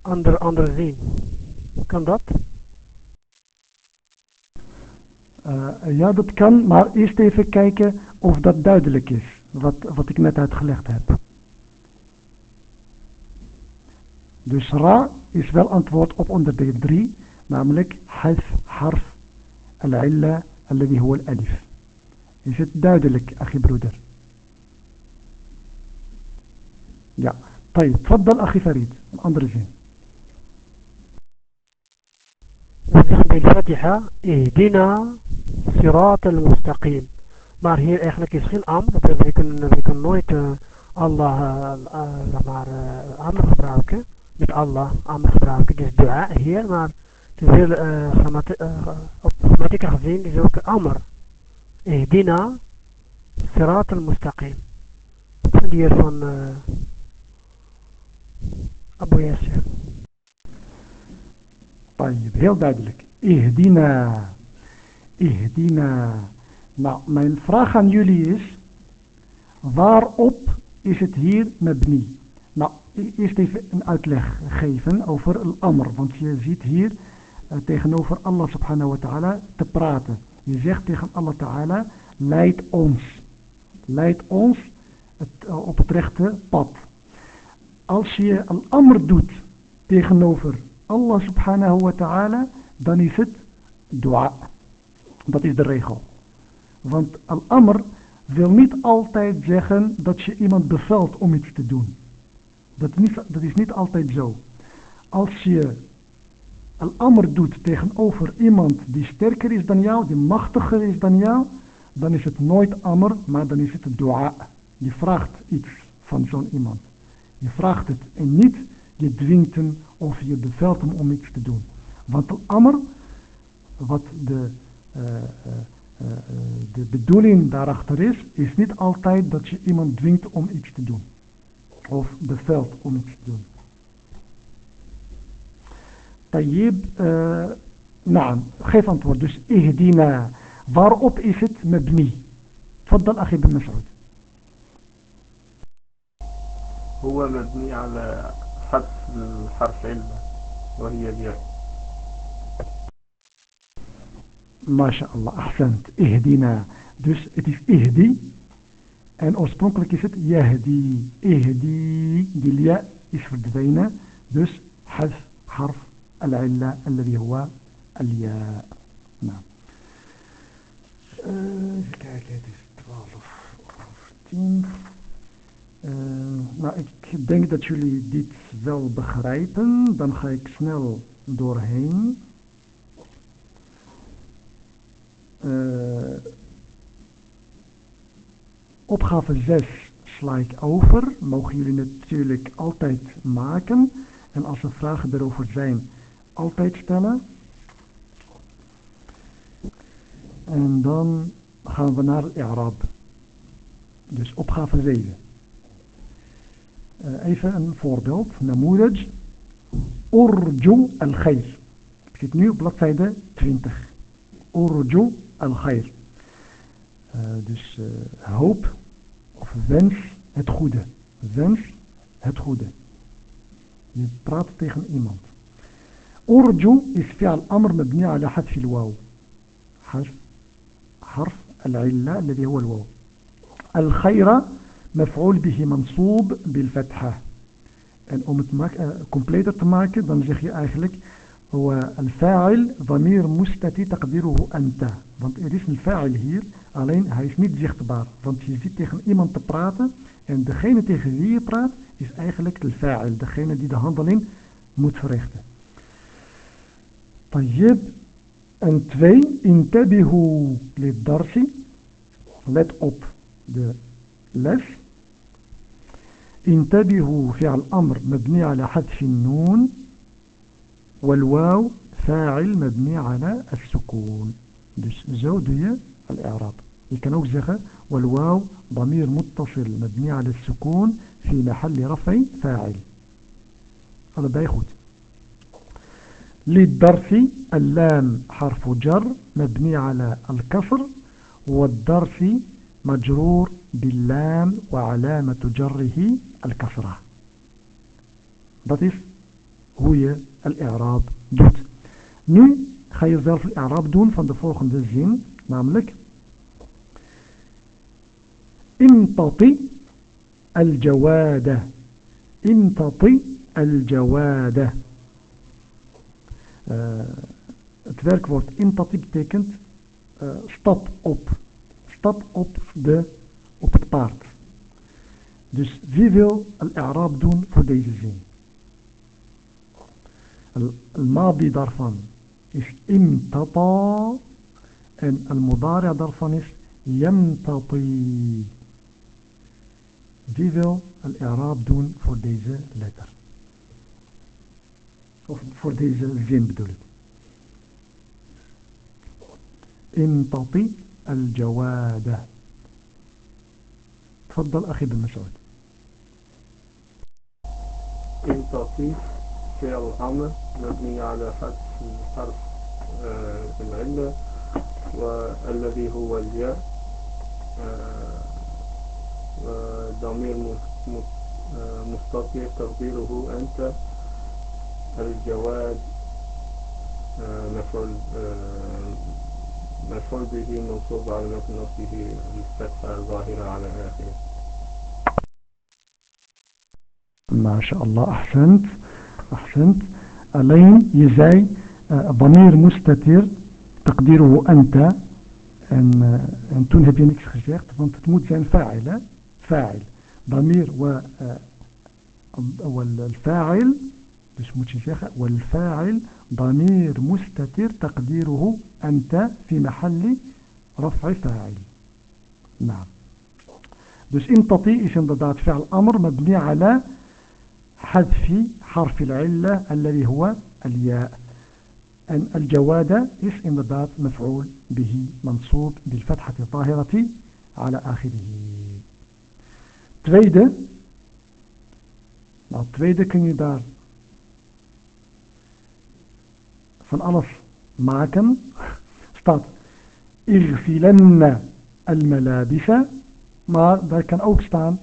Ander, andere zin. Kan dat? Uh, ja, dat kan, maar eerst even kijken of dat duidelijk is, wat, wat ik net uitgelegd heb. Dus ra is wel antwoord op onderdeel 3, namelijk haf, harf, al-illa, alladhi huwa al-alif. Is het duidelijk, أخي broeder? Ja, طيب تفضل أخي فريد andere zin. بالفتحة اهدنا Sirat al-Mustaqim. Maar hier eigenlijk is geen amr. We kunnen, we kunnen nooit uh, Allah, uh, uh, maar, amr gebruiken. Met Allah amr gebruiken. Dus dua hier, maar het is heel, op grammatica gezien is ook amr. Ihdina Sirat al-Mustaqim. Die is van Abu Yasir. Heel duidelijk. Ihdina ihdina. Nou, mijn vraag aan jullie is, waarop is het hier mabni? Nou, eerst even een uitleg geven over al-amr, want je ziet hier uh, tegenover Allah subhanahu wa ta'ala te praten. Je zegt tegen Allah ta'ala, leid ons, leid ons het, uh, op het rechte pad. Als je al-amr doet tegenover Allah subhanahu wa ta'ala, dan is het dua. Dat is de regel. Want al-amr wil niet altijd zeggen dat je iemand bevelt om iets te doen. Dat is niet, dat is niet altijd zo. Als je al-amr doet tegenover iemand die sterker is dan jou, die machtiger is dan jou, dan is het nooit amr, maar dan is het dua. Je vraagt iets van zo'n iemand. Je vraagt het en niet je dwingt hem of je bevelt hem om iets te doen. Want al-amr, wat de de bedoeling daarachter is, is niet altijd dat je iemand dwingt om iets te doen. Of bevelt om iets te doen. Tayyib, nou, geef antwoord. Dus ihdina, waarop is het mabni? تفضل أخي بن مسعود هو مبني على حذف الحرف علة وهي الياء MashaAllah, ahsant, ihdina. Dus het is ihdi. En oorspronkelijk is het yahdi. Ihdi, die lia is verdwenen. Dus harf, harf al-illa, alladhi huwa al-ya. Uh, even kijken, het is 12 of 10. Uh, nou, ik denk dat jullie dit wel begrijpen. Dan ga ik snel doorheen. Uh, Opgave 6 sla ik over. Mogen jullie natuurlijk altijd maken. En als er vragen erover zijn, altijd stellen. En dan gaan we naar Arab. Dus opgave 7. Uh, even een voorbeeld. Namuraj. Urju al-Khair. Ik zit nu op bladzijde 20. Urju al-Khair. Uh, dus uh, hoop of wens het goede. Wens het goede. Je praat tegen iemand. Urju is fi'al amr mabni ala hadf al-waw. حرف حرف العلة الذي هو الواو الخير مفعول به منصوب بالفتحة En om het uh, completer te maken, dan zeg je eigenlijk الفاعل ضمير مستتي تقديره أنت want er is een fa'il hier alleen hij is niet zichtbaar want je zit tegen iemand te praten en degene tegen wie je praat is eigenlijk de fa'il degene die de handeling moet verrichten طيب en twee intabihu darsi let op de les انتبهوا فعل أمر مبني على حذف النون والواو فاعل مبني على السكون. Dus zo الإعراب. Je zeggen والواو ضمير متصل مبني على السكون في محل رفع فاعل. Allebei goed. للدرس اللام حرف جر مبني على الكسر والدرس مجرور باللام وعلامة جره الكسرة. Dat je al-i'raab doet. Nu ga je zelf al-i'raab doen van de volgende zin, namelijk imtati al-jawada imtati al-jawada uh, het werkwoord imtati betekent uh, stap op stap op, de, op het paard dus wie wil al-i'raab doen voor deze zin? الماضي ظرفان إش امتطى. أن المضارع ظرفان إش يمتطي. ديفو الإعراب دون فور ديزا لتر فور ديزا الجيم بدولت امتطي الجوادة. تفضل أخي بن مسعود. امتطي فعل الأمر مبني على حذف حرف آه، العلة والذي هو الياء آه، ضمير آه، مستطيع تقديره أنت الجواد مفعول مفعول به منصوب على نصبه الفتحة الظاهرة على آخره. ما شاء الله أحسنت أحسنت. Je zei uh, ضمير مستتر تقديره uh, en toen heb je niks gezegd want het moet zijn فاعل? فاعل. ضمير و والفاعل dus moet je zeggen والفاعل ضمير مستتر تقديره أنت في محل رفع فاعل. نعم. dus imtati is inderdaad فعل أمر مبني على حذف حرف العلة الذي هو الياء. أن الجواد اسم مضاف مفعول به منصوب بالفتحة الظاهرة على آخره. تريد؟ نعم تريد كن يدار فان ألف معكم. أستاذ اغسلن الملابس. ما ذا كان أوكستان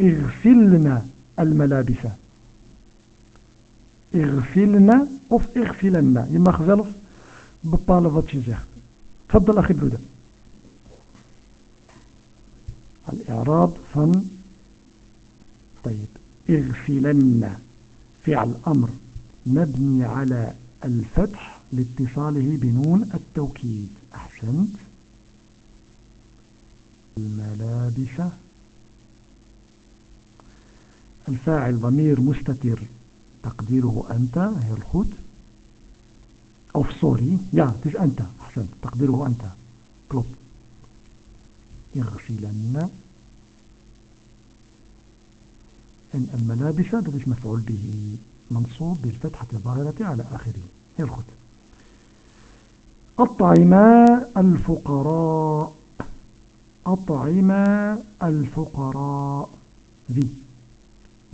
اغسلنا الملابس. Irfilna of irfilenna. Je mag zelf bepalen zegt. تفضل أخي برودة الإعراب van طيب. اغفلن فعل أمر. مبني على الفتح لاتصاله بنون التوكيد. أحسنت. الملابس. الفاعل ضمير مستتر. تقديره أنت هي الخط أو سوري يا تش أنت أحسن تقديره أنت. كلوب. يغسلن En الملابس is مفعول به. منصوب بالفتحة الظاهرة على آخره. heel goed الطعماء الفقراء. الطعماء الفقراء. wie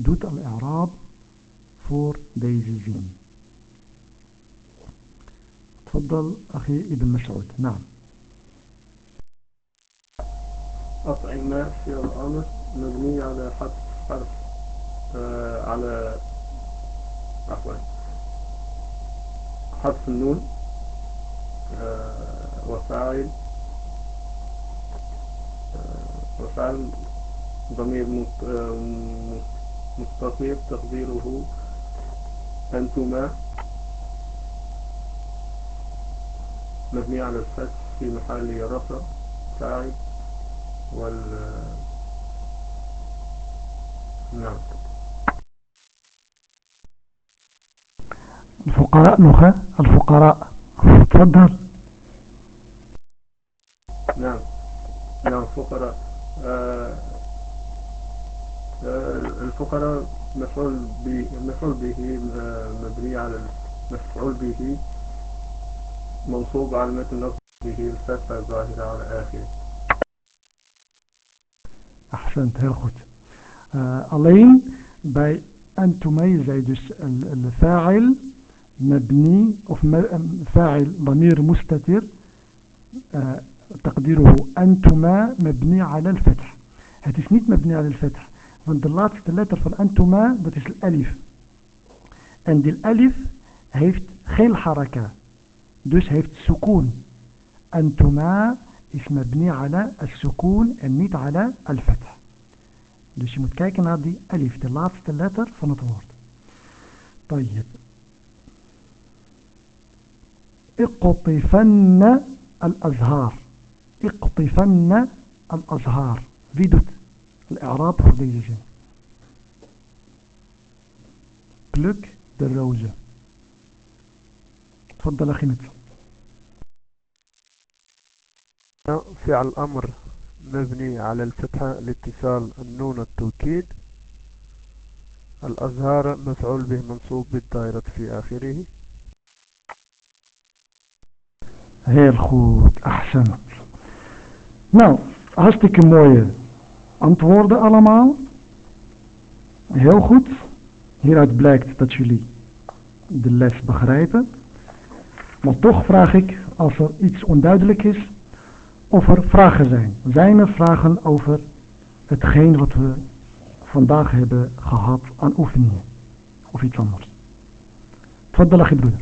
doet al-i'raab deze zin تفضل أخي ابن مسعود. نعم. أطعمة في الأمر مبني على حرف حرف آه على عفوا. حرف النون آه وفاعل آه وفاعل ضمير مستطير تقديره أنتما مبني على الفتح في محل رفع فاعل وال نعم. الفقراء نخا الفقراء تفضل. نعم. نعم فقراء. آه آه الفقراء مفعول به به آه، مبني على المفعول به منصوب على متن نصبه الفتحة الظاهرة على آخره. Uh, alleen bij أنتمي zij dus الفاعل مبني of فاعل ضمير مستتر uh, تقديره أنتما مبني على الفتح. niet مبني على الفتح. Want de laatste letter van أنتما dat is الألف en die alif heeft geen haraka dus heeft sukoon أنتما is mabni ala al-sukoon en niet ala al-fath. Dus je moet kijken naar die alif, de laatste letter van het woord. طيب اقطفن الأزهار اقطفن الأزهار wie doet الإعراب zin pluk de rozen تفضل أخي متر فعل أمر مبني على الفتحة لاتصال النون التوكيد. الأزهار مفعول به منصوب بالدائرة في آخره. Heel goed, ahsan. Nou, hartstikke mooie antwoorden allemaal. Heel goed. Hieruit blijkt dat jullie de les begrijpen. Maar toch vraag ik, als er iets onduidelijk is, of er vragen zijn. Zijn er vragen over hetgeen wat we vandaag hebben gehad aan oefeningen? Of iets anders? Tfaddal, je broeder.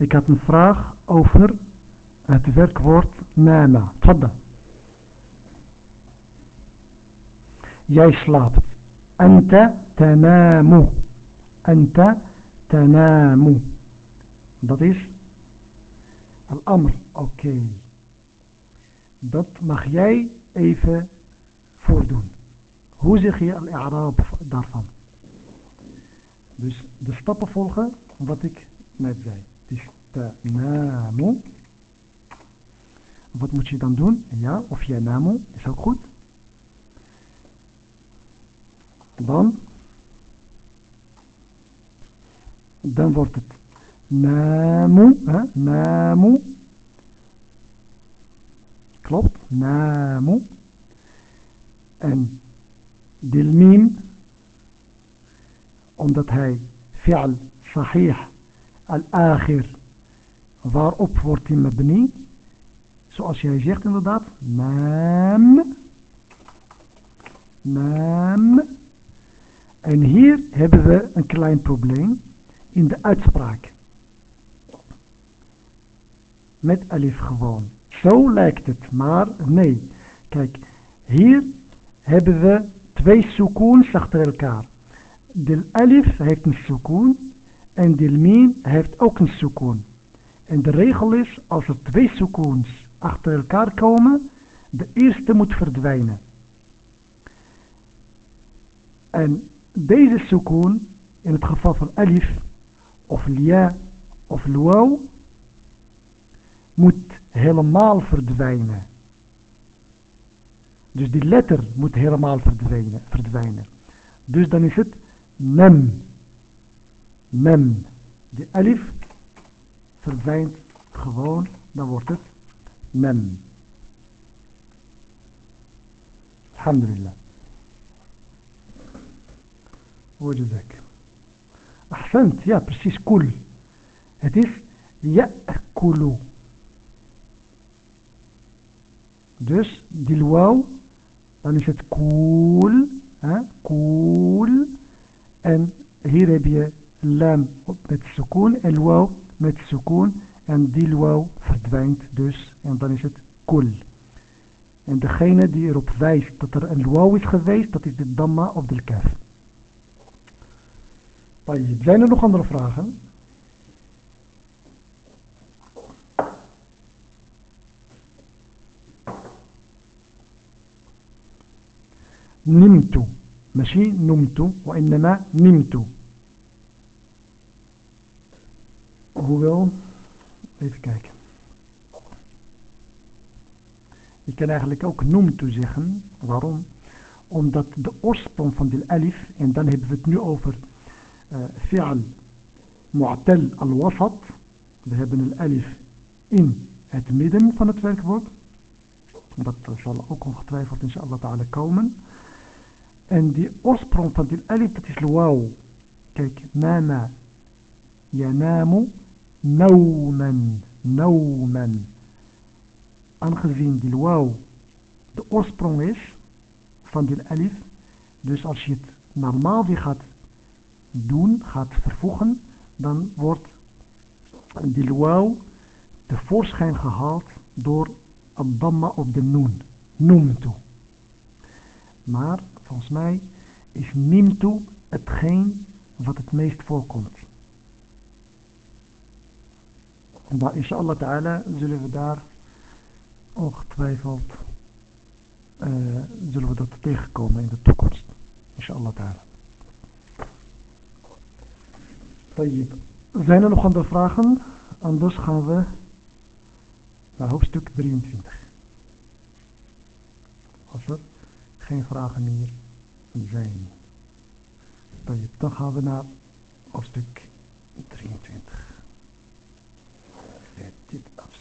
Ik had een vraag over het werkwoord nama. Tfaddal. Jij slaapt. Anta tanamu. Anta tanamu. Dat is al-amr. Oké. Dat mag jij even voordoen. Hoe zeg je al-i'raab daarvan? Dus de stappen volgen wat ik net zei. Tanamu. Wat moet je dan doen? Ja, of namu is ook goed. Dan dan wordt het namu, hè? namu. Klopt, namu. En dilmim, omdat hij fi'al sahih al-akhir, waarop wordt hij mabni, zoals jij zegt inderdaad, naam, naam. En hier hebben we een klein probleem in de uitspraak. Met alif gewoon. Zo lijkt het, maar nee. Kijk, hier hebben we twee sukoons achter elkaar. De alif heeft een sukoon en de min heeft ook een sukoon. En de regel is, als er twee sukoons achter elkaar komen, de eerste moet verdwijnen. En deze sukoon, in het geval van alif, of lia of luau moet helemaal verdwijnen. Dus die letter moet helemaal verdwijnen. verdwijnen. Dus dan is het nem. Nem. De alif verdwijnt gewoon, dan wordt het nem. Alhamdulillah. وجزاك أحسنت ja precies كل het is يأكل dus die wauw dan is het koel koel en hier heb je lam met sukoon en wauw met sukoon en die wauw verdwijnt dus en dan is het koel en degene die erop wijst dat er een wauw is geweest dat is de damma of de kaf zijn er nog andere vragen? نمت ماشي نمت وإنما نمت Hoewel, even kijken. Je kan eigenlijk ook noem toe zeggen. Waarom? Omdat de oorsprong van de alif, en dan hebben we het nu over eh, uh, fi'al mu'tal al-wasat. We hebben een alif in het midden van het werkwoord. Dat zal ook ongetwijfeld inshallah ta'ala komen. En die oorsprong van die alif, dat is wauw. Kijk, mama yanamu nauman nauman aangezien die wauw de oorsprong is van die alif dus als je het normaal weer gaat doen, gaat vervoegen, dan wordt die wauw tevoorschijn gehaald door het damma op de noen. Noemtu. Maar volgens mij is nimtu hetgeen wat het meest voorkomt. En daar inshallah ta'ala zullen we daar ongetwijfeld uh, zullen we dat tegenkomen in de toekomst. Inshallah ta'ala. Zijn er nog andere vragen? Anders gaan we naar hoofdstuk 23. Als er geen vragen meer zijn. Dan gaan we naar hoofdstuk 23. えー、